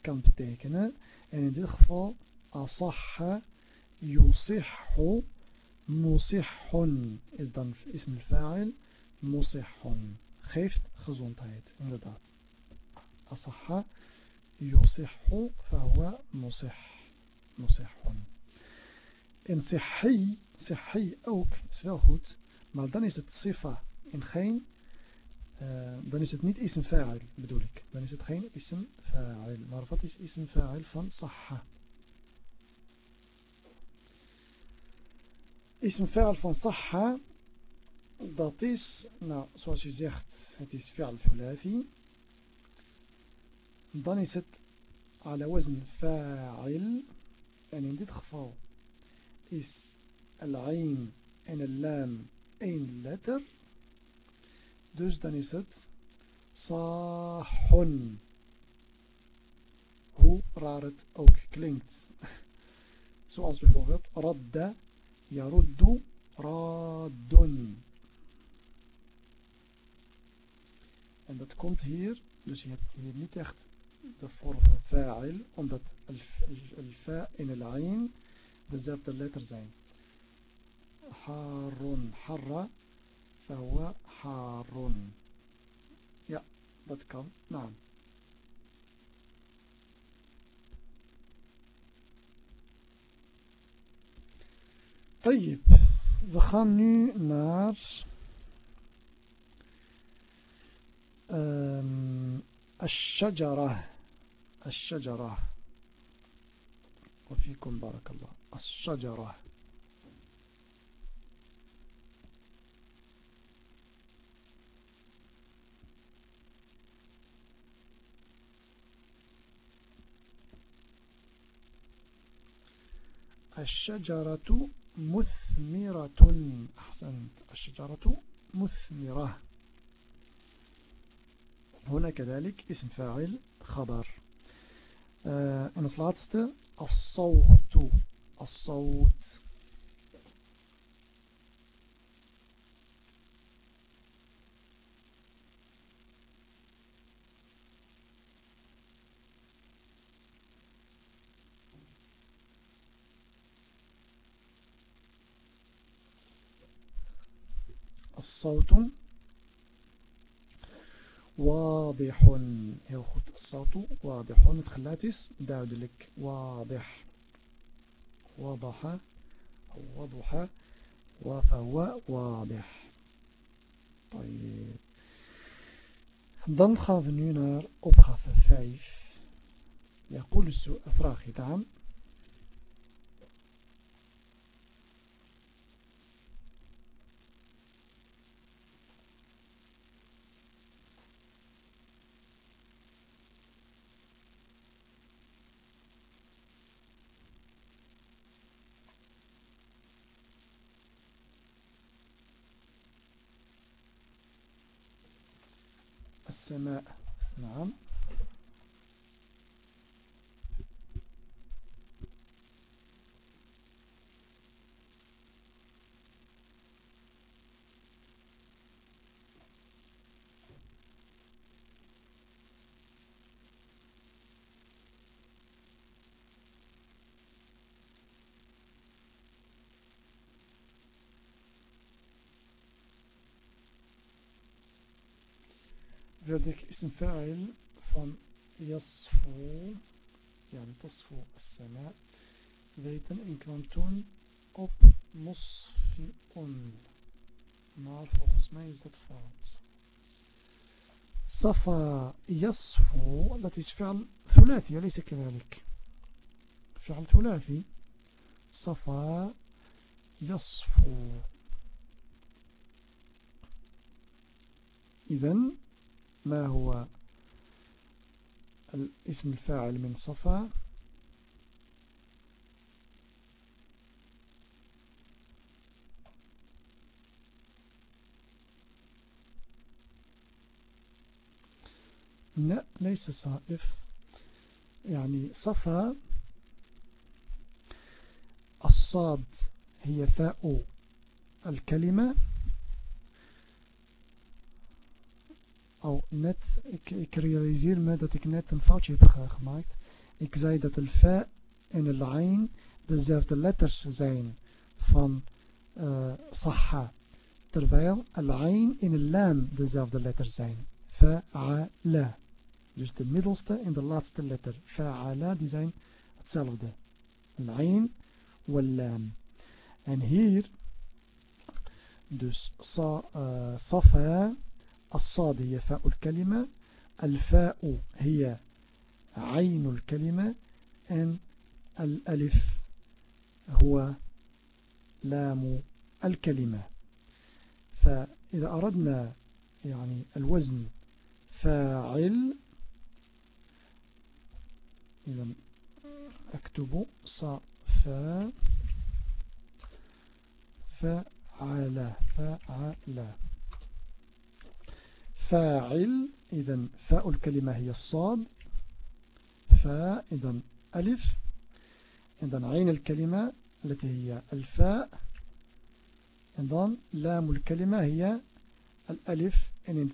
kan betekenen. En in dit geval asahha yusihhu musihhun is dan ism al-fa'il musihhun. Geeft gezondheid, inderdaad. Asahha yusihhu fahuwa musih. musihhun. En sihhi, sihhi ook, is wel goed. Maar dan is het sifa en geen... Uh, dan is het niet ism fa'il bedoel ik. Dan is het geen ism fa'il. Maar wat is ism fa'il van sahha? Ism fa'il van sahha, dat is, nou, zoals je zegt, het is fi'al thulafi. Dan is het على وزن فاعل en in dit geval is al-ain en al-lam één letter. Dus dan is het sahun. Hoe raar het ook klinkt. Zoals bijvoorbeeld radda, yaruddu, raddun. En dat komt hier, dus je hebt hier niet echt de vorm van fa'il, omdat al-fa en al-ain dezelfde letter zijn. Harun, harra, fahuwa harun. Ja, dat kan. Nou. طيب we gaan nu naar um, الشجرة الشجرة وفيكم بارك الله الشجرة. الشجرة مثمرة. أحسنت. الشجرة مثمرة. هنا كذلك اسم فاعل خبر. en laatste as-sawtu. الصوت. الصوت واضح. heel goed الصوت واضح. 135 duidelijk واضح. وضح وضح وفهو واضح. طيب. Dan gaan we nu naar opgave 5 يقول السؤال vraag نعم السماء. نعم. Ik اسم فاعل van يصفو يعني تصفو السماء en kwam toen op mosfi'un maar volgens mij is dat fout صفا يصفو is فعل ثلاثي أليس كذلك فعل ثلاثي صفا يصفو إذن ما هو الاسم الفاعل من صفا؟ لا ليس صائف. يعني صفا الصاد هي فاء الكلمة. Oh, net, ik, ik realiseer me dat ik net een foutje heb gemaakt. Ik zei dat de fa en de ain dezelfde letters zijn van uh. Terwijl al ain en de lam dezelfde letters zijn. Fa'ala. Dus de middelste en de laatste letter. Fa'ala, die zijn hetzelfde. Al ain wal lam. En hier, dus sa, uh, safa الصاد هي فاء الكلمة الفاء هي عين الكلمة إن الألف هو لام الكلمة. فإذا أردنا يعني الوزن فاعل إذا أكتب صفا فعل فعل. فاعل إذا فاء الكلمة هي الصاد. فاء إذا ألف. إذا عين الكلمة التي هي الفاء. إذا لام الكلمة هي الألف. en in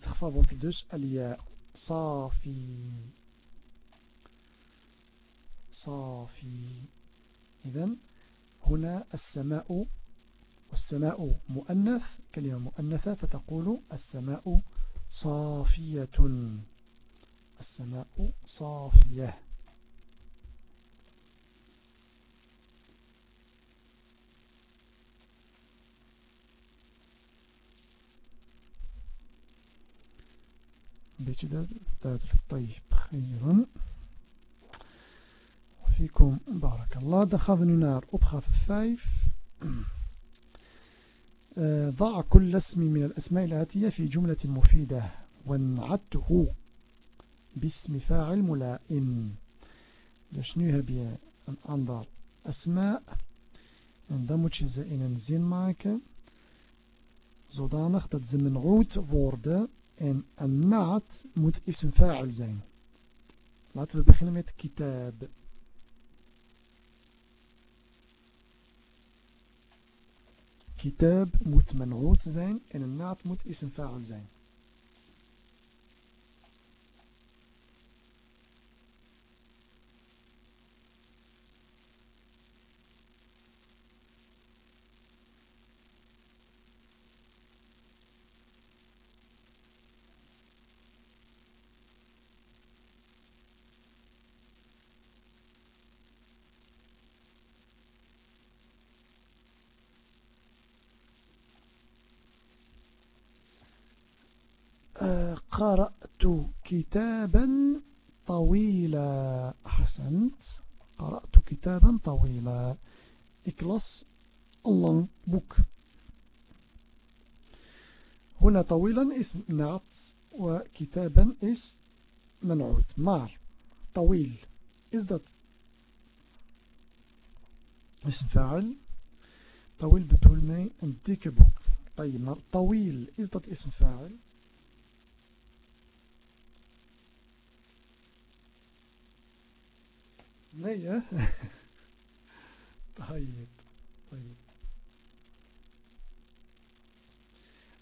dit الياء. صافي. صافي. إذا هنا السماء والسماء مؤنث. كلمة مؤنثة فتقول السماء صافية. السماء صافية. بيتي ده طيب خير. فيكم بارك الله. دخلنا نار. أبخاف الثايف. ضع كل اسم من الأسماء الآتية في جملة مفيدة وانعته باسم فاعل ملائم Dus nu heb je een ander asma. En dan moet je ze in een zin maken. Zodanig dat ze men'oud worden. En een naad moet ism fa'il zijn. Laten we beginnen met kitab. Kitab moet man'oot zijn en een naad moet ism fa'al zijn. قرأت كتابا طويلا. أحسنت. قرأت كتابا طويلا. ik las boek هنا طويلا اسم نعت وكتابا is منعوت. maar طويل. is اسم فاعل. طويل bedoel mee een dikke طيب طويل is اسم فاعل. Nee hè? Tayyip.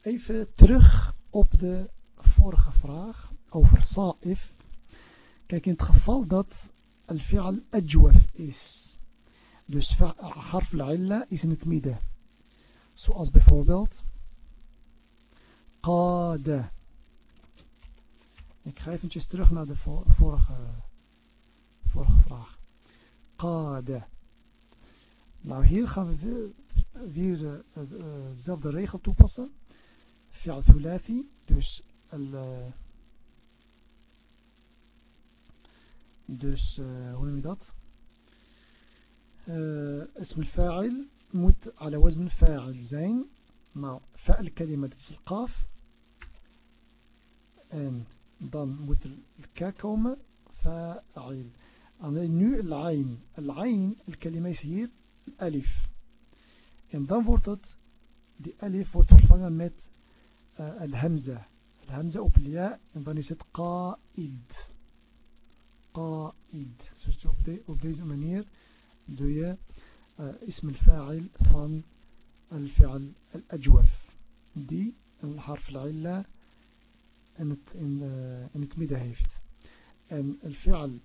Even terug op de vorige vraag over sa'if. Kijk, in het geval dat al-fi'al ajwaf is. Dus harf al is in het midden. Zoals bijvoorbeeld qada. Ik ga eventjes terug naar de vorige, vorige vraag. Qada. Nou, hier gaan we weer, weer uh, dezelfde regel toepassen. فعل ثلاثي dus ال dus uh, hoe noem je dat uh, اسم الفاعل moet على وزن فاعل zijn maar فعل كلمة is القاف en dan moet er k komen فاعل alleen nu العين العين الكلمة is hier الالف en dan wordt het die alif wordt vervangen met الهمزة الهمزة op الياء en dan is het qaid qaid dus op, de, op deze manier doe je uh, اسم الفاعل van الفعل الأجوف die harf العلة in het, in, uh, in het midden heeft en الفعل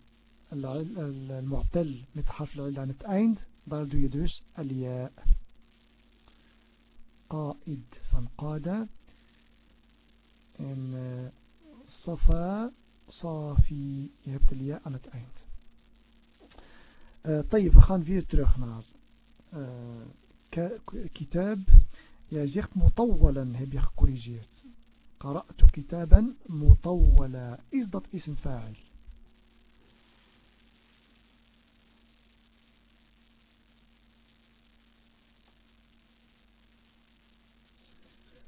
المعتل مت حرف العلة عن التأيند ضرر دو يدوش الياء. قائد. فانقادة إن صفا صافي يهبت الياء عن التأيند طيب خان فيه تريخ نار كتاب. يزيغ مطولا هبيخ كوريجيت. قرأت كتابا مطولا. إزدت اسم فاعل.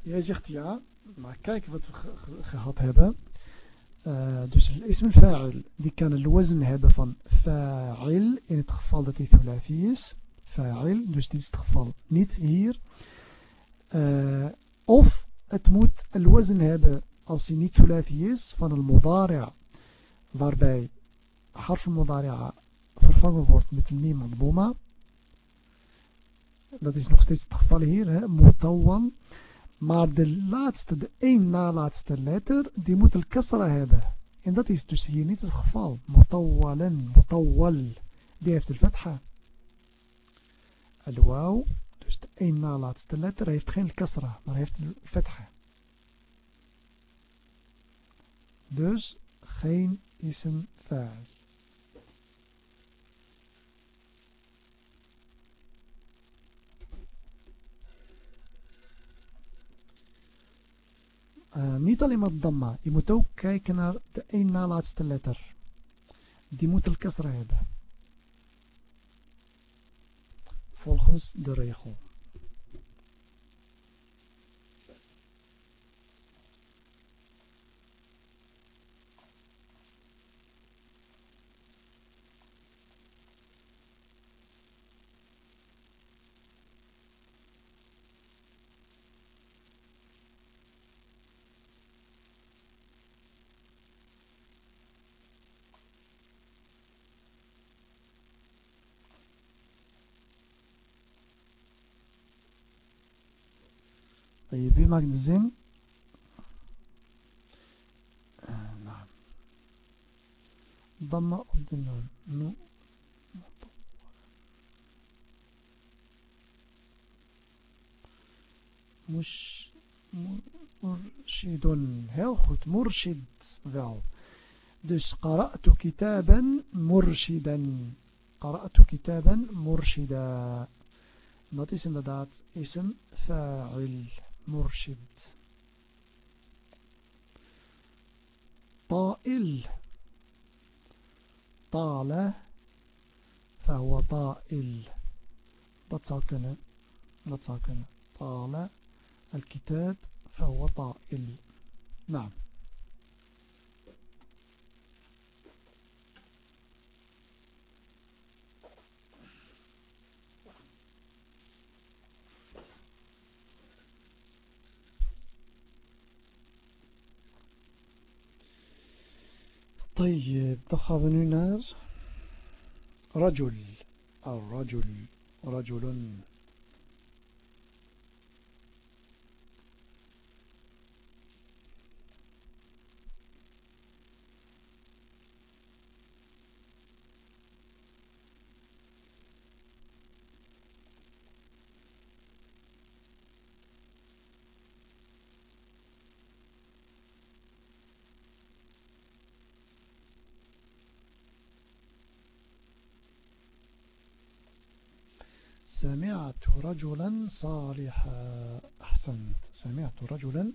Jij zegt ja, maar kijk wat we gehad hebben. Uh, dus ism al-fa'il, die kan een wazn hebben van fa'il, in het geval dat hij thulafi is. Fa'il, dus dit is het geval niet hier. Uh, of het moet een wazn hebben als hij niet thulafi is, van een mudari'a, waarbij harf mudari'a vervangen wordt met een mim al Dat is nog steeds het geval hier, mutawwan. Maar de laatste, de één na laatste letter, die moet een kasra hebben. En dat is dus hier niet het geval. Mutawwalen, mutawwal. Die heeft de fatha. Al-waw, dus de één na laatste letter, heeft geen kasra, maar heeft een fatha. Dus geen ism fa'al. Uh, niet alleen maar damma. Je moet ook kijken naar de één na laatste letter. Die moet el kasra hebben. Volgens de regel. طيب wie maakt? نعم ضمة op de مش مرشد heel goed مرشد wel dus قرأت كتابا مرشدا قرأت كتابا مرشدا dat is inderdaad ism fa'il مرشد. طائل. طال فهو طائل. dat zou طال الكتاب. فهو طائل. نعم. طيب دخلنا نار رجل الرجل رجل رجلا صالحا أحسنت. سمعت رجلا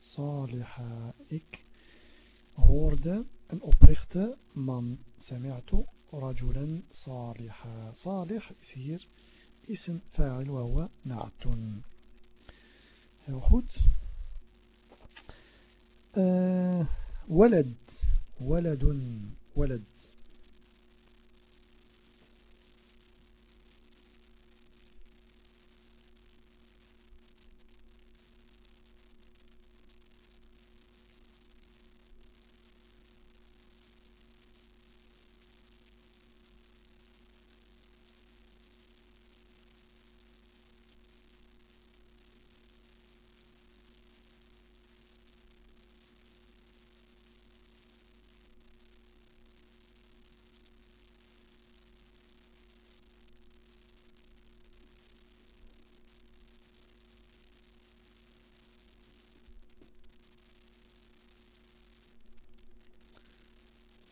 صالحا ik hoorde een oprechte man سمعت رجلا صالحا صالح is hier اسم فاعل وهو نعت. heel goed uh, ولد. ولد. ولد.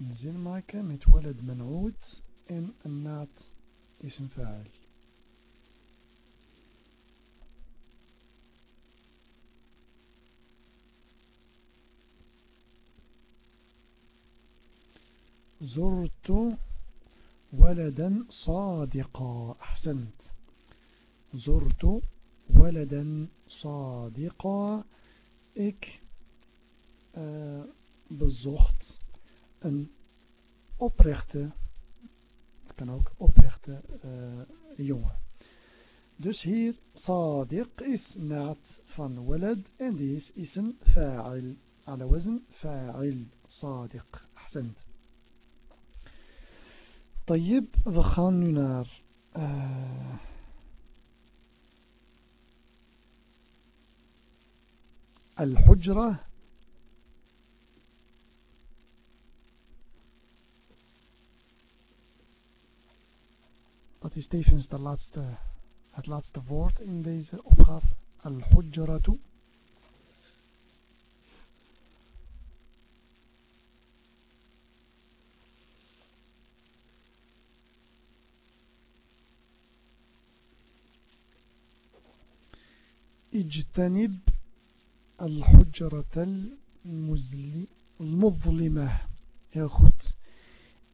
Een zin maken met walad man'oud en is een fa'al. زرت ولدا صادقا أحسنت زرت ولدا صادقا ik uh, bezocht een oprechte, kan ook oprechte uh, jongen. Dus hier sadiq is naad van walad en die is ism fa'il. على وزن فاعل صادق أحسنت طيب we gaan nu naar uh, الحجرة Dat is tevens de laatste, het laatste woord in deze opgave. Al-Hujjaratu. اجتنب الحجرة المظلمة heel goed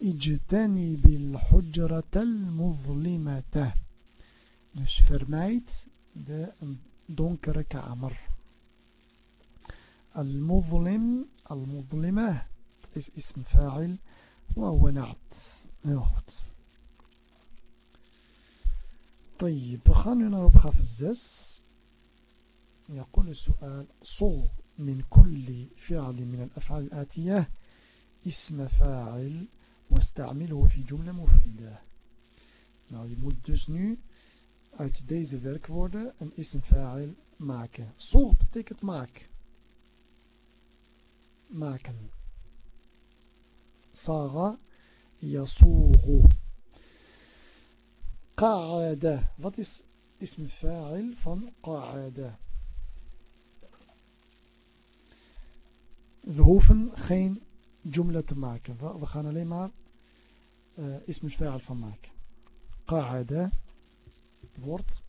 اجتنب الحجرة المظلمة. Dus vermijd de donkere kamer المظلم المظلمة اسم فاعل وهو نعت heel طيب we gaan nu naar opgave 6 يقول السؤال صغ من كل فعل من الأفعال الآتية اسم فاعل واستعمله في جملة مفيدة nou je moet dus nu uit deze werkwoorden een ism fa'il maken صوت betekent maak maken صاغ يصوغ قاعدة wat is ism fa'il van قاعدة we hoeven geen جملة te maken. We gaan alleen maar uh, ism fa'al van maken. Qa'ada wordt.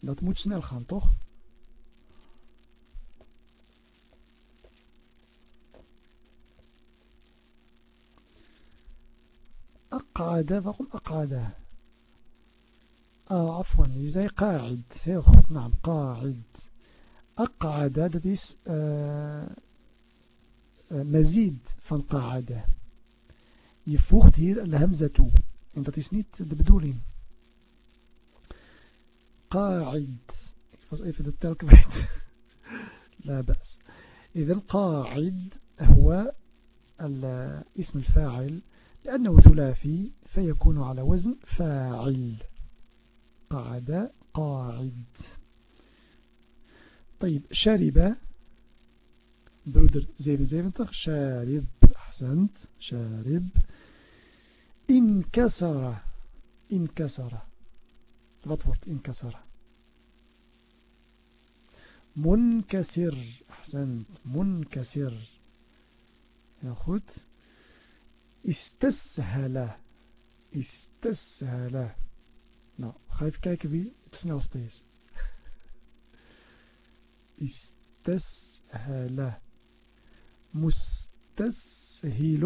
Dat moet snel gaan, toch? أقعد فقل أقعد آه عفوا يزاي قاعد نعم قاعد أقعد dat is uh, uh, مزيد van قاعد je voegt hier de hamza toe en dat is niet de bedoeling قاعد ik was even de tel kwijt لا بأس إذا قاعد هو اسم الفاعل لأنه ثلاثي فيكون على وزن فاعل قعد قاعد طيب شرب broeder 77 شارب أحسنت شارب. انكسر انكسر. wat wordt انكسر. منكسر أحسنت. منكسر. heel goed استسهل استسهل. nou ga even kijken wie استسهل مستسهل.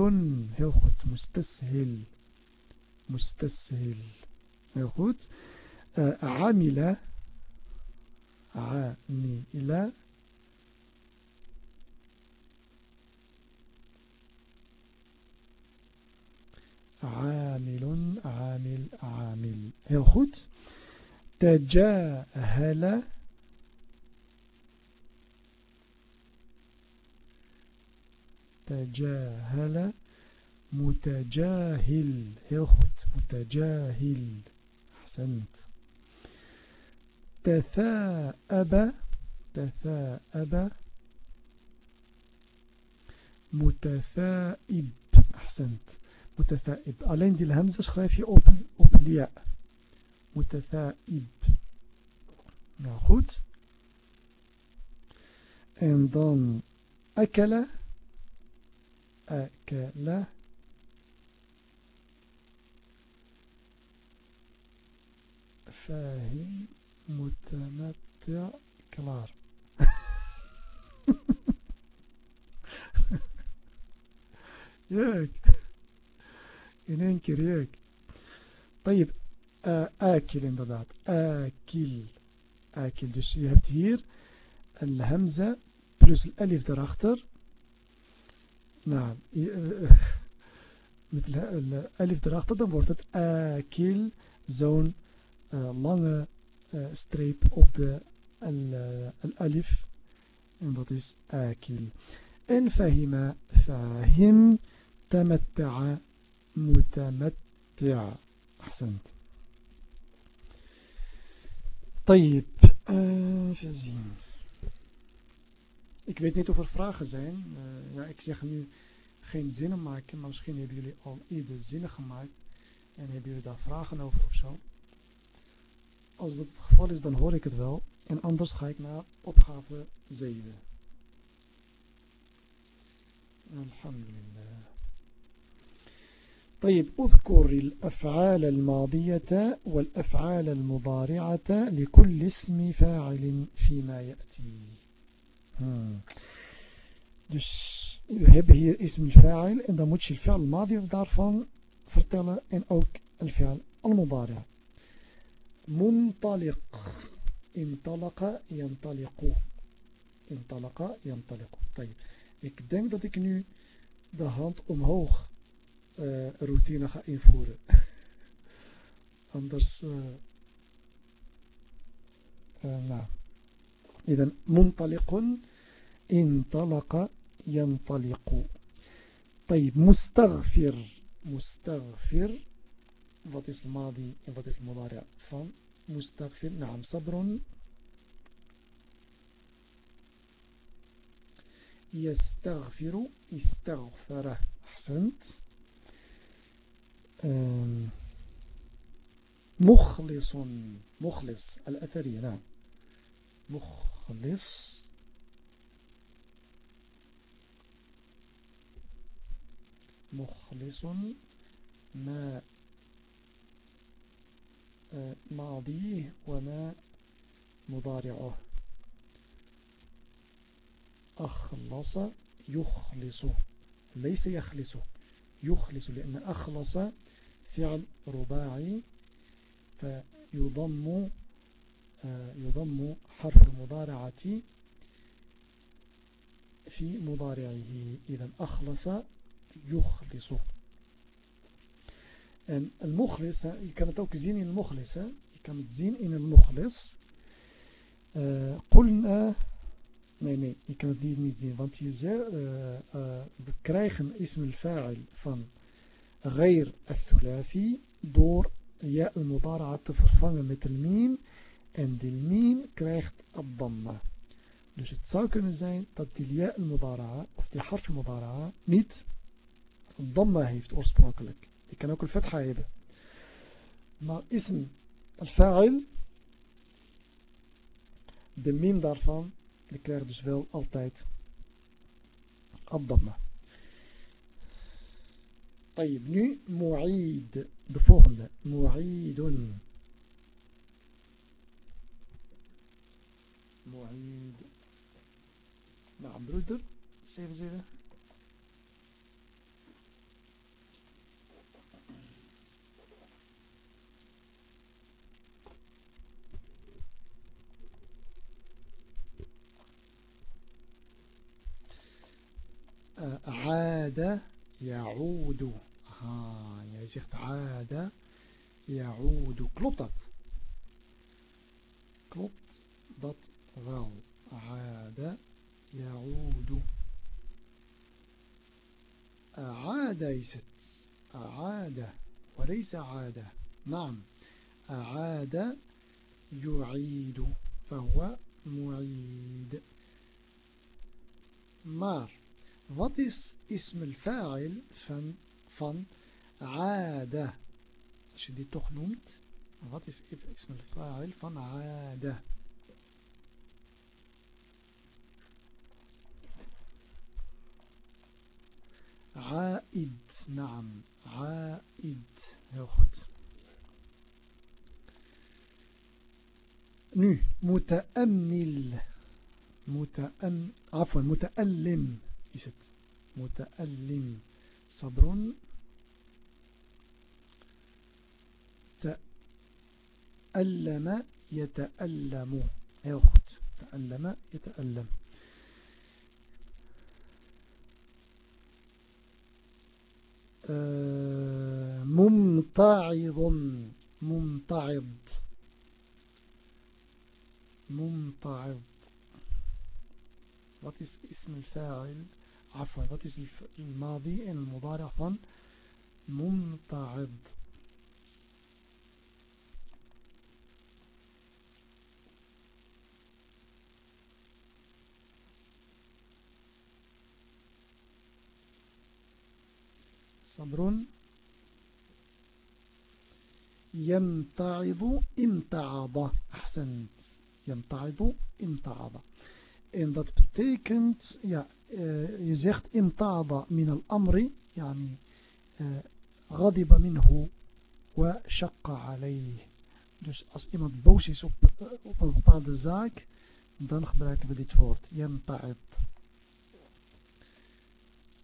heel goed مستسهل. مستسهل. heel goed uh, عمل عامل عامل عامل عامل. heel goed تجاهل تجاهل متجاهل. heel متجاهل. أحسنت. تثاءب تثاءب. متثائب. أحسنت. متثائب. alleen die hamza schrijf je op, متثائب. nou goed en dan أكل. فاهم متمتع كلار ياك. ينكر ياك. طيب آكل انضباط آكل. آكل دوش يهبت هير. الهمزة plus الألف درختر نعم. آه، مثل الالف دراخت dan wordt het akil zo'n lange streep op الألف en dat is إن فهم فاهم تمتع متمتع. أحسنت. طيب آه، في زين. ik weet niet of er vragen zijn uh, ja, ik zeg nu geen zinnen maken maar misschien hebben jullie al eerder zinnen gemaakt en hebben jullie daar vragen over of zo als dat het geval is, dan hoor ik het wel. En anders ga ik naar opgave 7. Alhamdulillah. طيب اذكر الأفعال الماضية والأفعال المضارعة لكل اسم فاعل فيما يأتي Hmm. Dus we hebben hier ism fa'il en dan moet je al-fa'il daarvan vertellen en ook al-fa'il al-mudari. Muntaliq. Intalaqa yantaliqu. Intalaqa yantaliqu. Ik denk dat ik nu de hand omhoog eh, routine ga invoeren. Anders... Eh, eh, nou... إذا منطلق انطلق ينطلق. طيب مستغفر مستغفر. Wat is en wat is mudari van mustaghfir naam sabrun يستغفر استغفر أحسنت. مخلص مخلص الأثري نعم. مخلص مخلص. ما ماضيه وما مضارعه. أخلص يخلص. ليس يخلص يخلص لأن أخلص فعل رباعي فيضم يضم حرف المضارعة في مضارعه إذا أخلص يخلص En een mochlis, je kan het ook zien in mochlis. Hè? Je kan het zien in een mochlis. Uh, qulna, nee, nee, je kan het niet, niet zien. Want je zegt, uh, uh, we krijgen ism al-fa'il van غير الثلاثي door ja al-mudara'a te vervangen met miem. En de miem krijgt ad-damma. Dus het zou kunnen zijn dat die ja al-mudara'a of die harf al-mudara'a niet ad-damma heeft oorspronkelijk. Die kan ook een fatha hebben. Maar ism al-fa'il, de min daarvan, die krijgt dus wel altijd ad-damma. طيب nu mu'id de volgende mu'idun معيد. نعم برودر. سيف زيادة عاد يعود. ها يا زيخت عاد يعود. كلوبت كلوبت دات راو عاد يعود. أعاد ليست أعاد وليس عاد. نعم. أعاد يعيد. فهو معيد. مار. What اسم الفاعل فن فن عاد؟ شدي توخ نومت اسم الفاعل فن عاد؟ عائد نعم عائد heel goed nu متأمل. متأم عفوا متألم. Is het متألم. صبر. تألم يتألم. heel goed تألم يتألم. ممتعض. ممتعض. ممتعض. Wat is اسم الفاعل؟ عفوا wat is الماضي؟ المضارع van ممتعض. صبر يمتعض امتعض أحسنت يمتعض امتعض En dat betekent, ja, uh, je zegt imtada min al-amri, yani غضب منه وشق عليه. Dus als iemand boos is op, uh, op een bepaalde zaak, dan gebruiken we dit woord. يمتعض.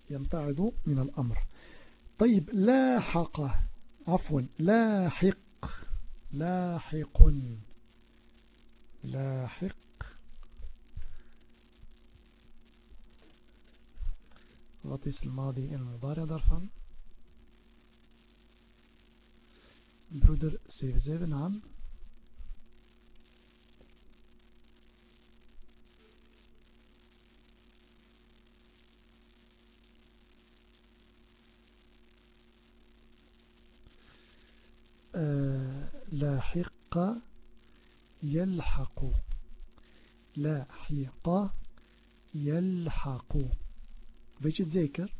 يمتعض من الأمر. طيب لاحق عفوا لاحق لاحق لاحق is الماضي المضارع daarvan? Broeder 77, naam. لاحق يلحق. لاحق يلحق. بيش تذكر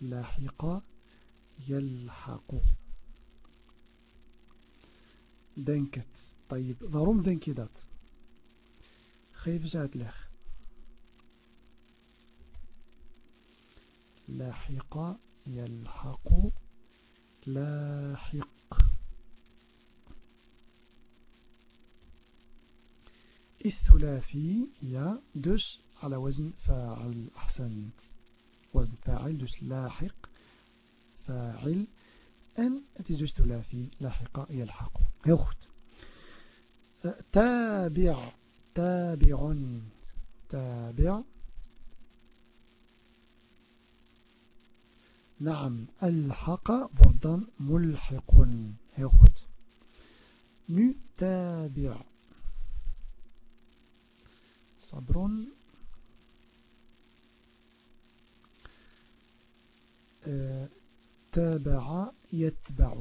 لاحق يلحق. دنكت. طيب ضروم دنكدات. خيف زاد لخ. لاحق يلحق. لاحق. استلافي يا دش على وزن فاعل أحسنت وزن فاعل دش لاحق. فاعل أن أتجدش ثلاثي لاحق يلحق. يخت أه، تابع. تابع. تابع. نعم ألحق dan ملحق. heel goed nu تابع صبر. uh, تابع يتبع.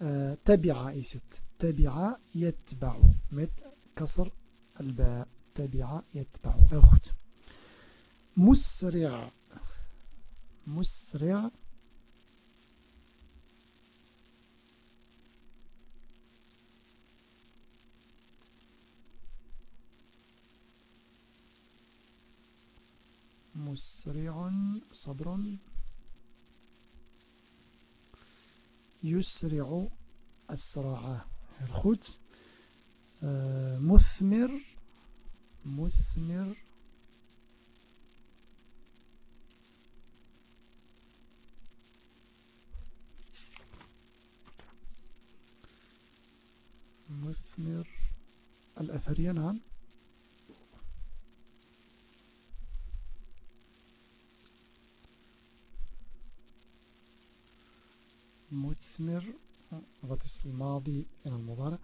uh, تبع het تبع يتبع. met كسر الباء. تبع يتبع. goed مسرع. مسرع. مسرع صبر. يسرع السرعة goed uh, مثمر. مثمر مثمر الأثرية نعم مثمر wat الماضي en المضارع.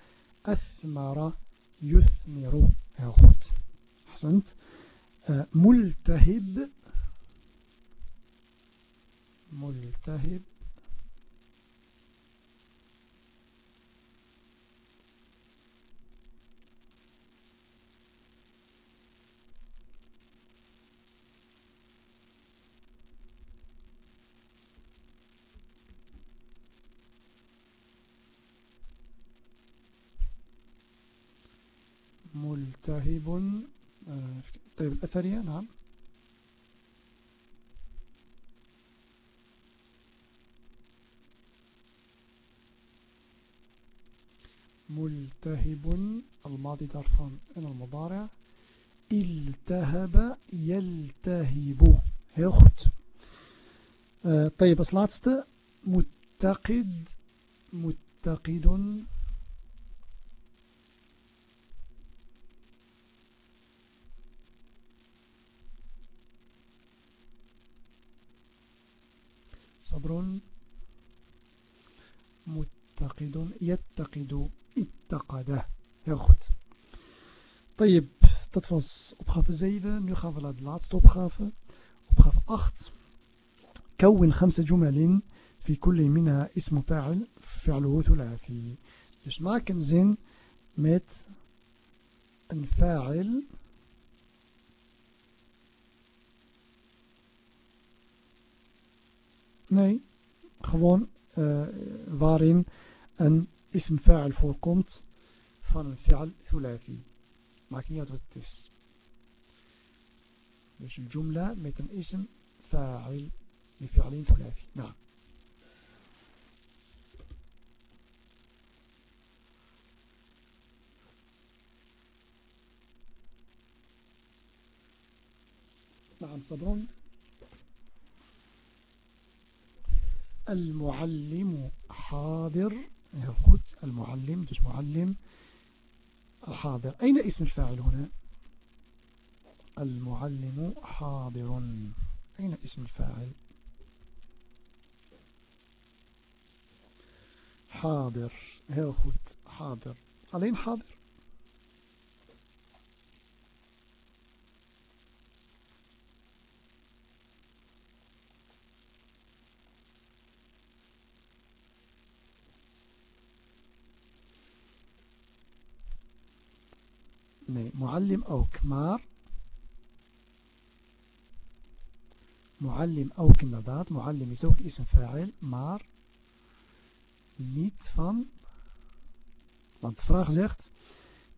أثمر يثمر. heel goed أحسنت. ملتهب ملتهب. ملتهب آه، الأثرية نعم. ملتهب الماضي daarvan en المضارع. التهب يلتهب. goed uh, طيب als متقد. متقد صبر متقد يتقد اتقده heel goed طيب dat was opgave 7 nu gaan we naar de laatste opgave opgave 8 كون خمس جمل في كل منها اسم فاعل فعله ثلاثي dus maak een zin met een fa'il Nee, gewoon uh, waarin een ism fa'al voorkomt van een fi'al thulathi. Maakt niet uit wat het is. Dus een jumla met een ism fa'al لفعل ثلاثي نعم نعم صبرون المعلم حاضر. heel goed المعلم dus معلم الحاضر. أين اسم الفاعل هنا؟ المعلم حاضر. أين اسم الفاعل؟ حاضر. heel goed حاضر. alleen حاضر. Nee, معلم ook, maar معلم ook inderdaad. معلم is ook is een fa'il, maar niet van, want de vraag zegt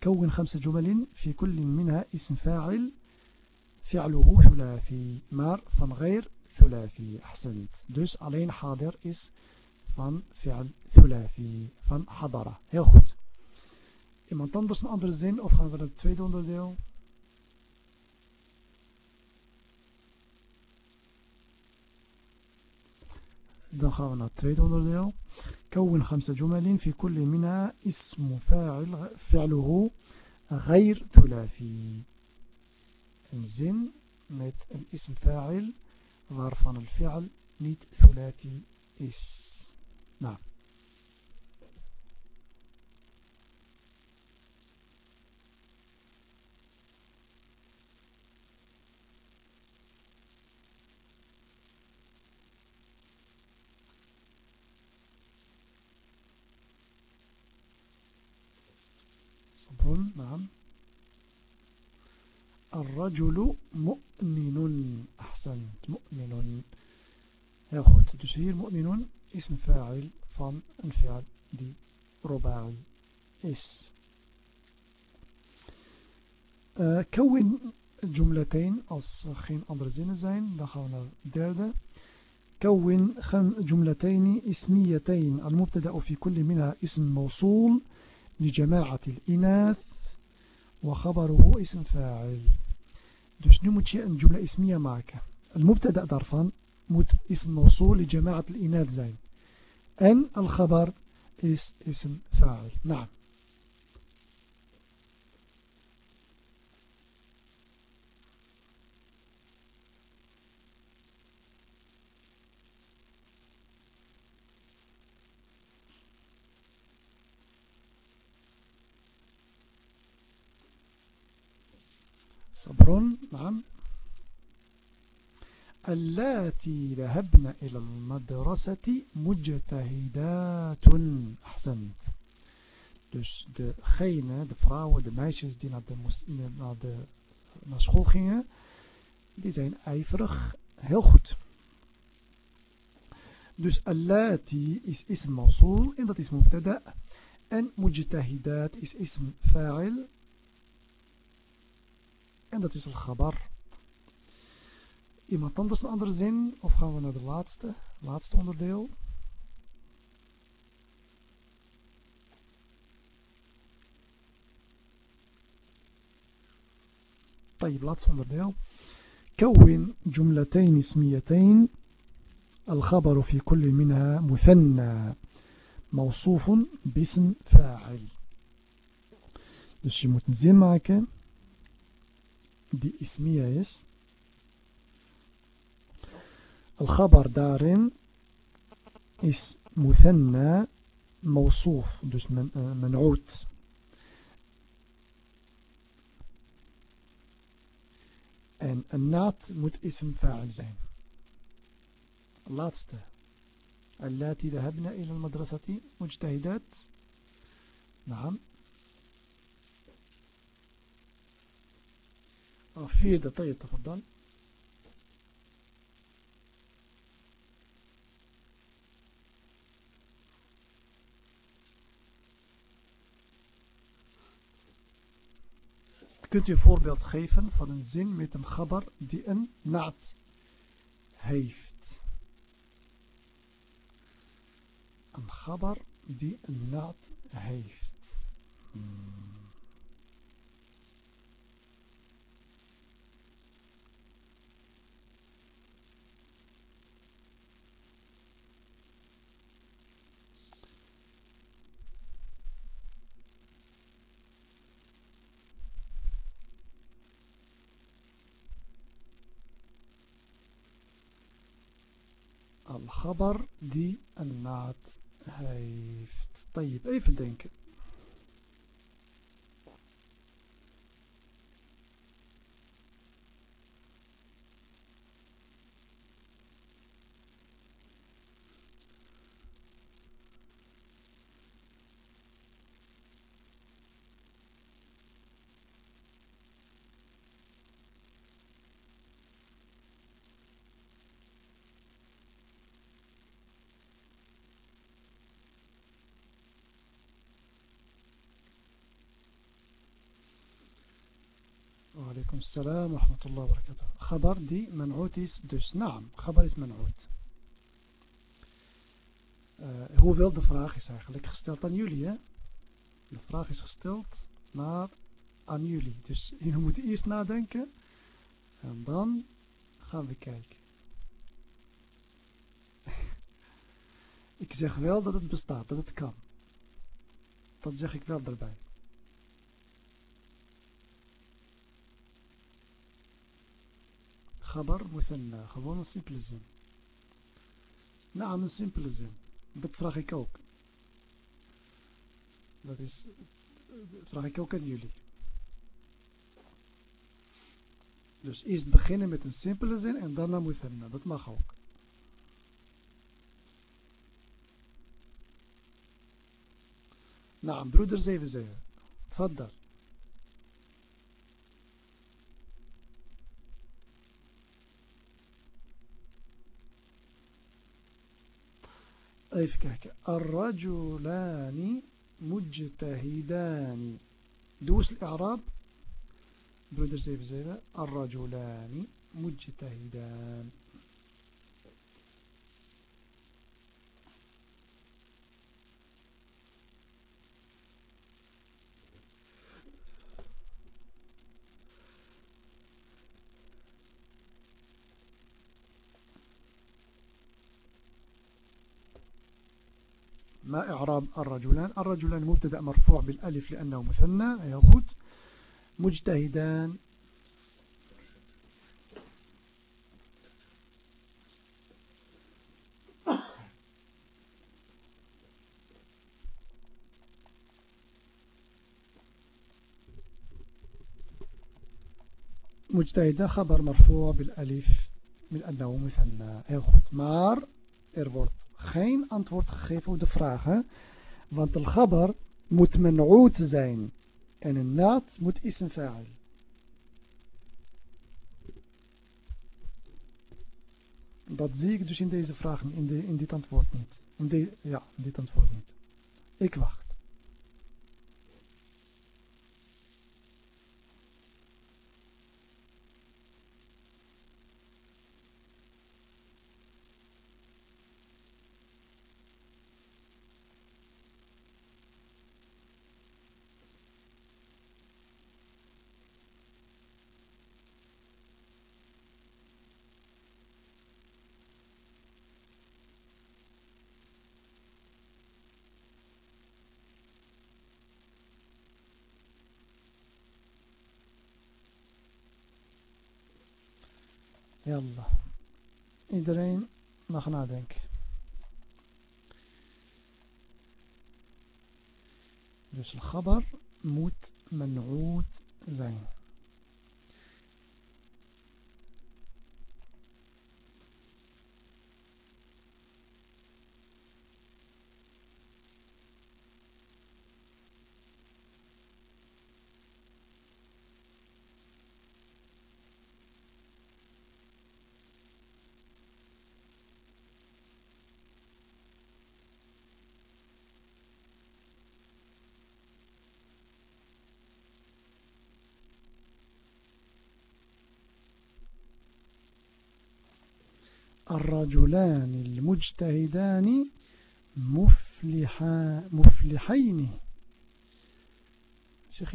كون خمس جمل في كل منها اسم فاعل فعله ثلاثي maar van غير ثلاثي أحسنت dus alleen حاضر is van فعل ثلاثي van حضر heel goed Iemand anders een andere zin of gaan we naar het tweede onderdeel? dan gaan we naar het tweede onderdeel. كون خمسة جمل في كل منها اسم فاعل فعله غير ثلاثي een zin met een ism fa'il waarvan het fi'al niet thulathi is. Nou. صبر نعم. الرجل مؤمن أحسنت مؤمن. goed dus hier مؤمن اسم فاعل een fi'al die rubai is uh, كون جملتين als geen andere zinnen zijn dan gaan we كون جملتين اسميتين المبتدأ في كل منها اسم موصول. لجماعة الإناث وخبره اسم فاعل. دوس نمو تشيء جملة اسمية معك. المبتدأ ضرفا مت اسم موصول لجماعة الإناث زين. أن الخبر اس اسم فاعل. نعم. صبر نعم اللاتي ذهبن إلى المدرسة مجتهدات أحسنت Dus degene, de vrouwen, de meisjes die naar, de, naar, de, naar school gingen, die zijn ijverig, heel goed. Dus allati is ism mawsool en dat is mubtada. En mujtahidat is ism fa'il En dat is al khabar. Iemand anders een andere zin? Of gaan we naar de laatste, laatste onderdeel? طيب laatste onderdeel. كون جملتين اسميتين الخبر في كل منها مثنى موصوف باسم فاعل dus je moet een zin maken die ismiya is. Al-Khabar daarin is muthanna موصوف dus منعوت en een naad moet ism fa'al zijn laatste اللاتي ذهبن إلى المدرسة مجتهدات نعم vierde طيب تفضل Kunt u een voorbeeld geven van een zin met een gabar die een naad heeft? Een gabar die een naad heeft. Hmm. الخبر دي النات هيفت طيب ايف دينك alaikum salam wa rahmatullahi wa barakatuh. Khabar die is, dus naam. Khabar is man'oot. Uh, hoewel de vraag is eigenlijk gesteld aan jullie. Hè? De vraag is gesteld naar, aan jullie. Dus jullie moeten eerst nadenken. En dan gaan we kijken. ik zeg wel dat het bestaat, dat het kan. Dat zeg ik wel erbij. Gabar muthanna, gewoon een simpele zin. Nou, een simpele zin. Dat vraag ik ook. Dat is, dat vraag ik ook aan jullie. Dus eerst beginnen met een simpele zin en daarna muthanna. Dat mag ook. Nou, broeder 77. Tfaddar. Even kijken. Ar-rajulani mujtahidani. Doe eens Arab. Broeder 77. Ar-rajulani mujtahidan. ما إعراب الرجلان. الرجلان مبتدأ مرفوع بالألف لأنه مثنى ياخد مجتهدان. مجتهدة خبر مرفوع بالألف من أنه مثنى ياخد مار er geen antwoord gegeven op de vragen. Want de ghabar moet men'oot zijn. En een naad moet ism fa'il. Dat zie ik dus in deze vragen, in, de, in dit antwoord niet. Ja, in dit antwoord niet. Ik wacht. Yalla. Iedereen mag nadenken. Dus de khabar moet men'oed zijn. الرجلان المجتهدان مفلحا مفلحين. zeg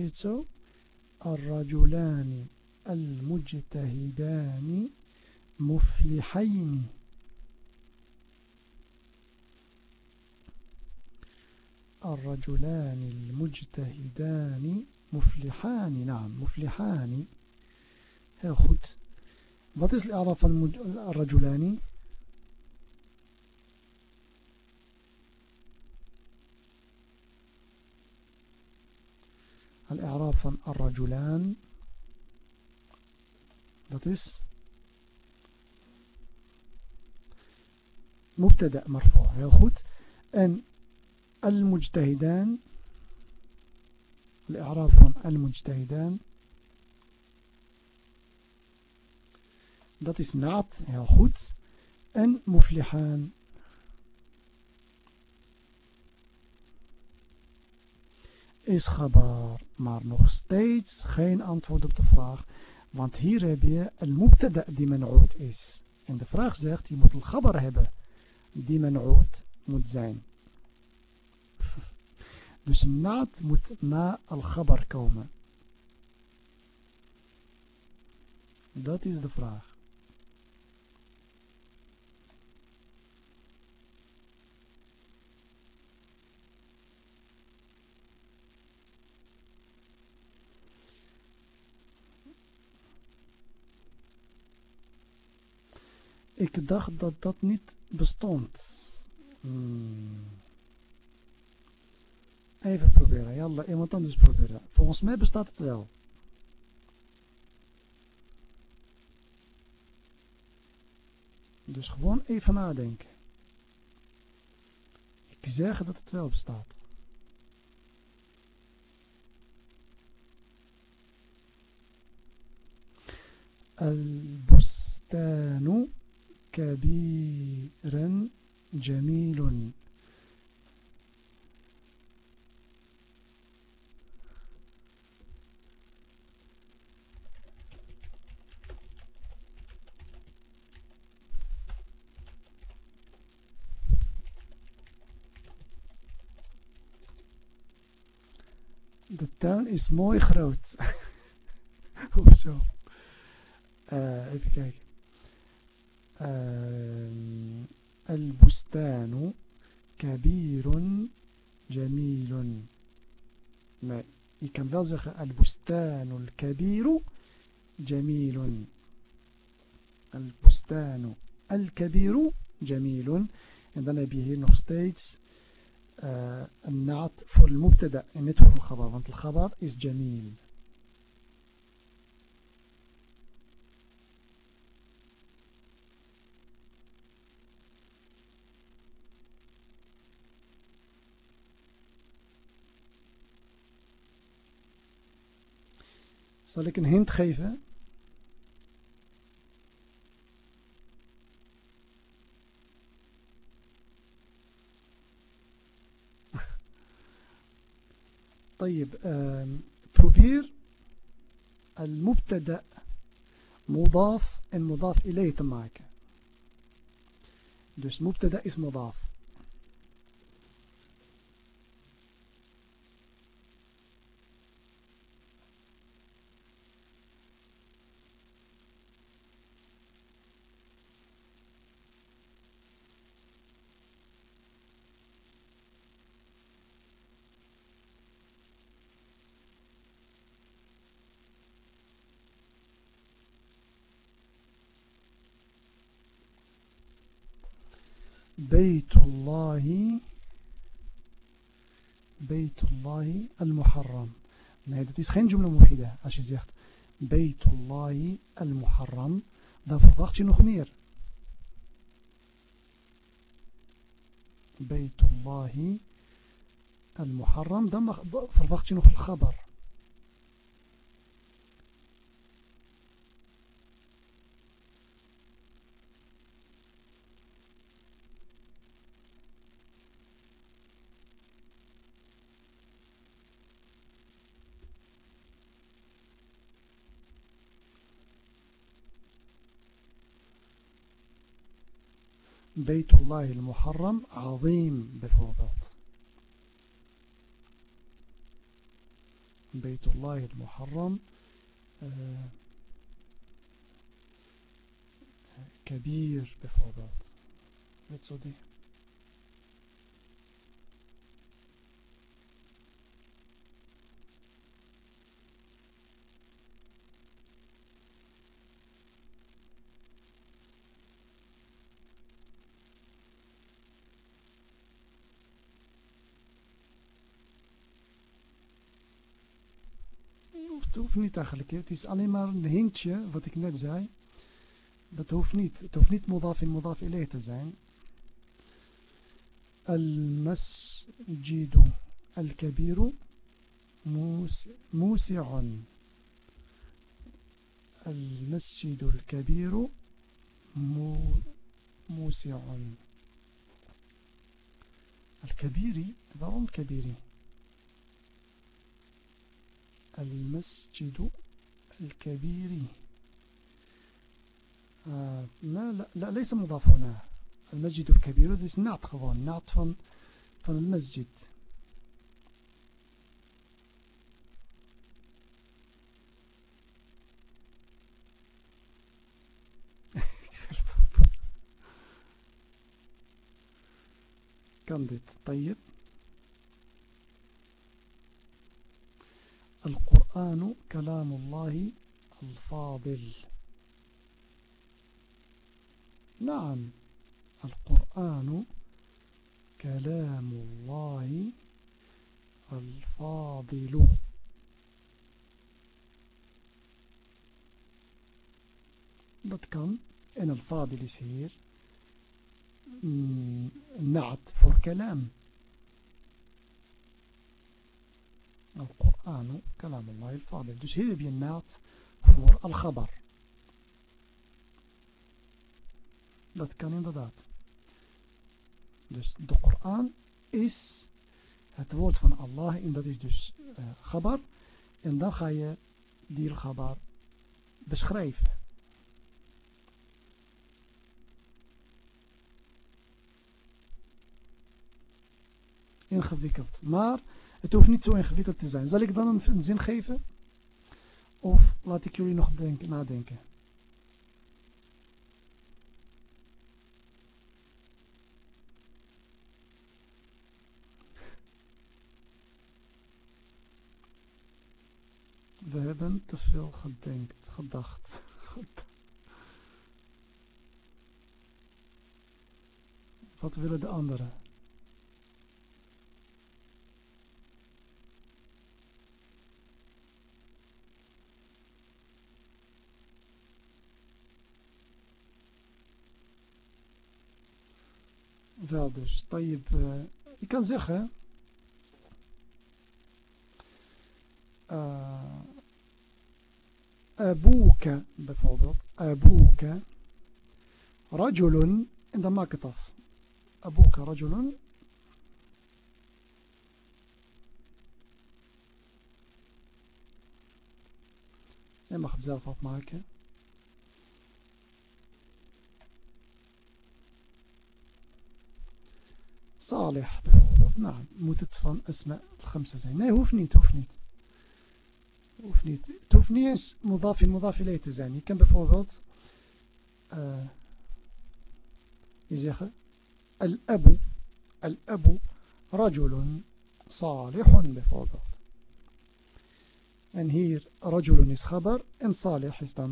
الرجلان المجتهدان مفلحين. الرجلان المجتهدان مفلحان. نعم مفلحان. heel goed Wat is الرجلاني الإعراب van الرجلان dat is مبتدأ مرفوع heel goed en المجتهدان الإعراب van المجتهدان Dat is naad, heel goed. Muflihaan. Is gabar. Maar nog steeds geen antwoord op de vraag. Want hier heb je een mubtada die men'oud is. En de vraag zegt, je moet een gabar hebben die men'oud moet zijn. Dus naad moet na al-gabar komen. Dat is de vraag. ik dacht dat dat niet bestond. Hmm. Even proberen. Jalla, iemand anders proberen. Volgens mij bestaat het wel. Dus gewoon even nadenken. Ik zeg dat het wel bestaat. Al-Bustanu كبير جميل De tuin is mooi groot. Hoezo? Uh, even kijken. البستان كبير جميل. ما يمكن بلزغ البستان الكبير جميل. البستان الكبير جميل. عندنا dan heb je hier nog المبتدا in het الخبر is جميل. Zal ik een hint geven? طيب probeer المبتدا مضاف en مضاف إليه te maken. Dus mubtada is mudaf. بيت الله بيت الله المحرم nee dat is geen jumla mufida als je zegt بيت الله المحرم dan verwacht je nog meer الله المحرم dan verwacht je nog een khabar بيت الله المحرم عظيم bijvoorbeeld بيت الله المحرم كبير bijvoorbeeld weet zo die het hoeft niet eigenlijk. Het is alleen maar een hintje, wat ik net zei. Dat hoeft niet. Het hoeft niet modaf in modaf ilayh te zijn. Al-masjidu al-kabiru موسع المسجد الكبير موسع الكبير waarom كبيري المسجد الكبير. آه لا, لا ليس مضاف هنا. المسجد الكبير dit is naad gewoon naad van, van het dit طيب. القرآن كلام الله الفاضل نعم القرآن كلام الله الفاضل Dat kan. En al-fadil is hier naad voor kalam. Kalam Allah al-fadil. Dus hier heb je naad voor al-khabar. Dat kan inderdaad. Dus de Koran is het woord van Allah en dat is dus uh, khabar. En dan ga je die khabar beschrijven. Ingewikkeld. Maar het hoeft niet zo ingewikkeld te zijn. Zal ik dan een, zin geven? Of laat ik jullie nog denken, nadenken? We hebben te veel gedenkt, gedacht. Wat willen de anderen? Wel dus, uh, je kan zeggen... Uh, Abuka bijvoorbeeld. Abuka. Rajulun. En dan maak het af. Abuka rajulun. Je mag het zelf afmaken. صالح. بيحضر. نعم متدفن أسماء الخمسة زين. هو فنيت هو فنيت. هو فنيت. هوفنيت توفنيش مضاف مضاف إليه تزاني كان بفوفلت آه، يزيخ الأب الأب رجل صالح بفوفلت ان here رجل is إن صالح is done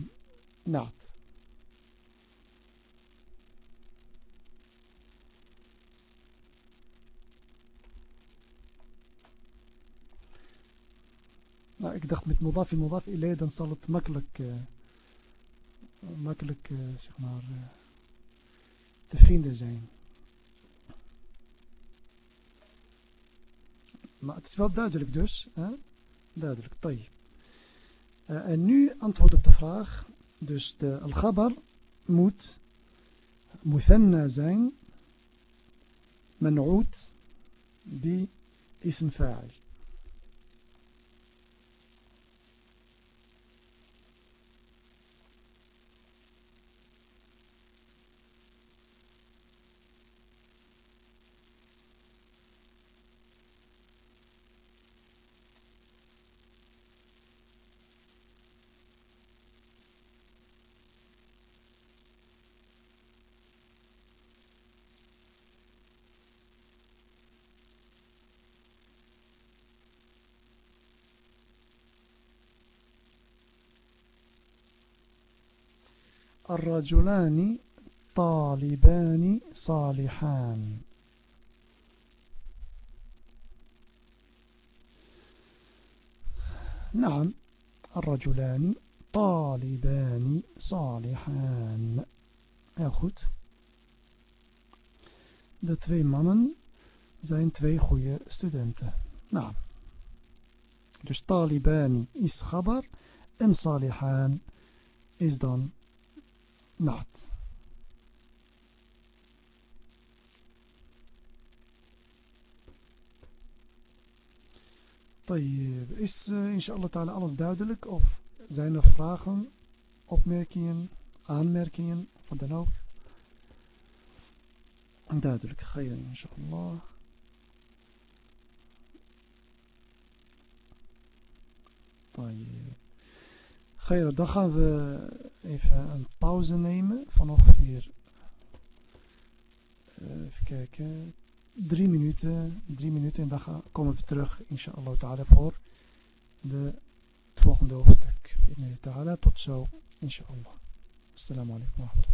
dacht met modaf in modaf ilay, dan zal het makkelijk, uh, makkelijk uh, zeg maar, uh, te vinden zijn. Maar het is wel duidelijk dus. Hè? Duidelijk, tayyib. en nu antwoord op de vraag. Dus de al-ghabar moet muthanna zijn. Man'oud bi ism fa'il. الرجلان طالبان صالحان نعم الرجلان طالبان صالحان heel goed de twee mannen zijn twee goede studenten nou dus talibani is khabar en salihan is dan not. Is eh, inshallah ta'ala alles duidelijk of zijn er vragen, opmerkingen, aanmerkingen, wat dan ook? Duidelijk, ga je inshallah. ga Geir, dan gaan we even een pauze nemen van ongeveer, uh, even kijken, drie minuten, drie minuten en dan gaan, komen we terug, inshallah ta'ala, voor de, het volgende hoofdstuk. Tot zo, inshallah. Assalamu alaikum.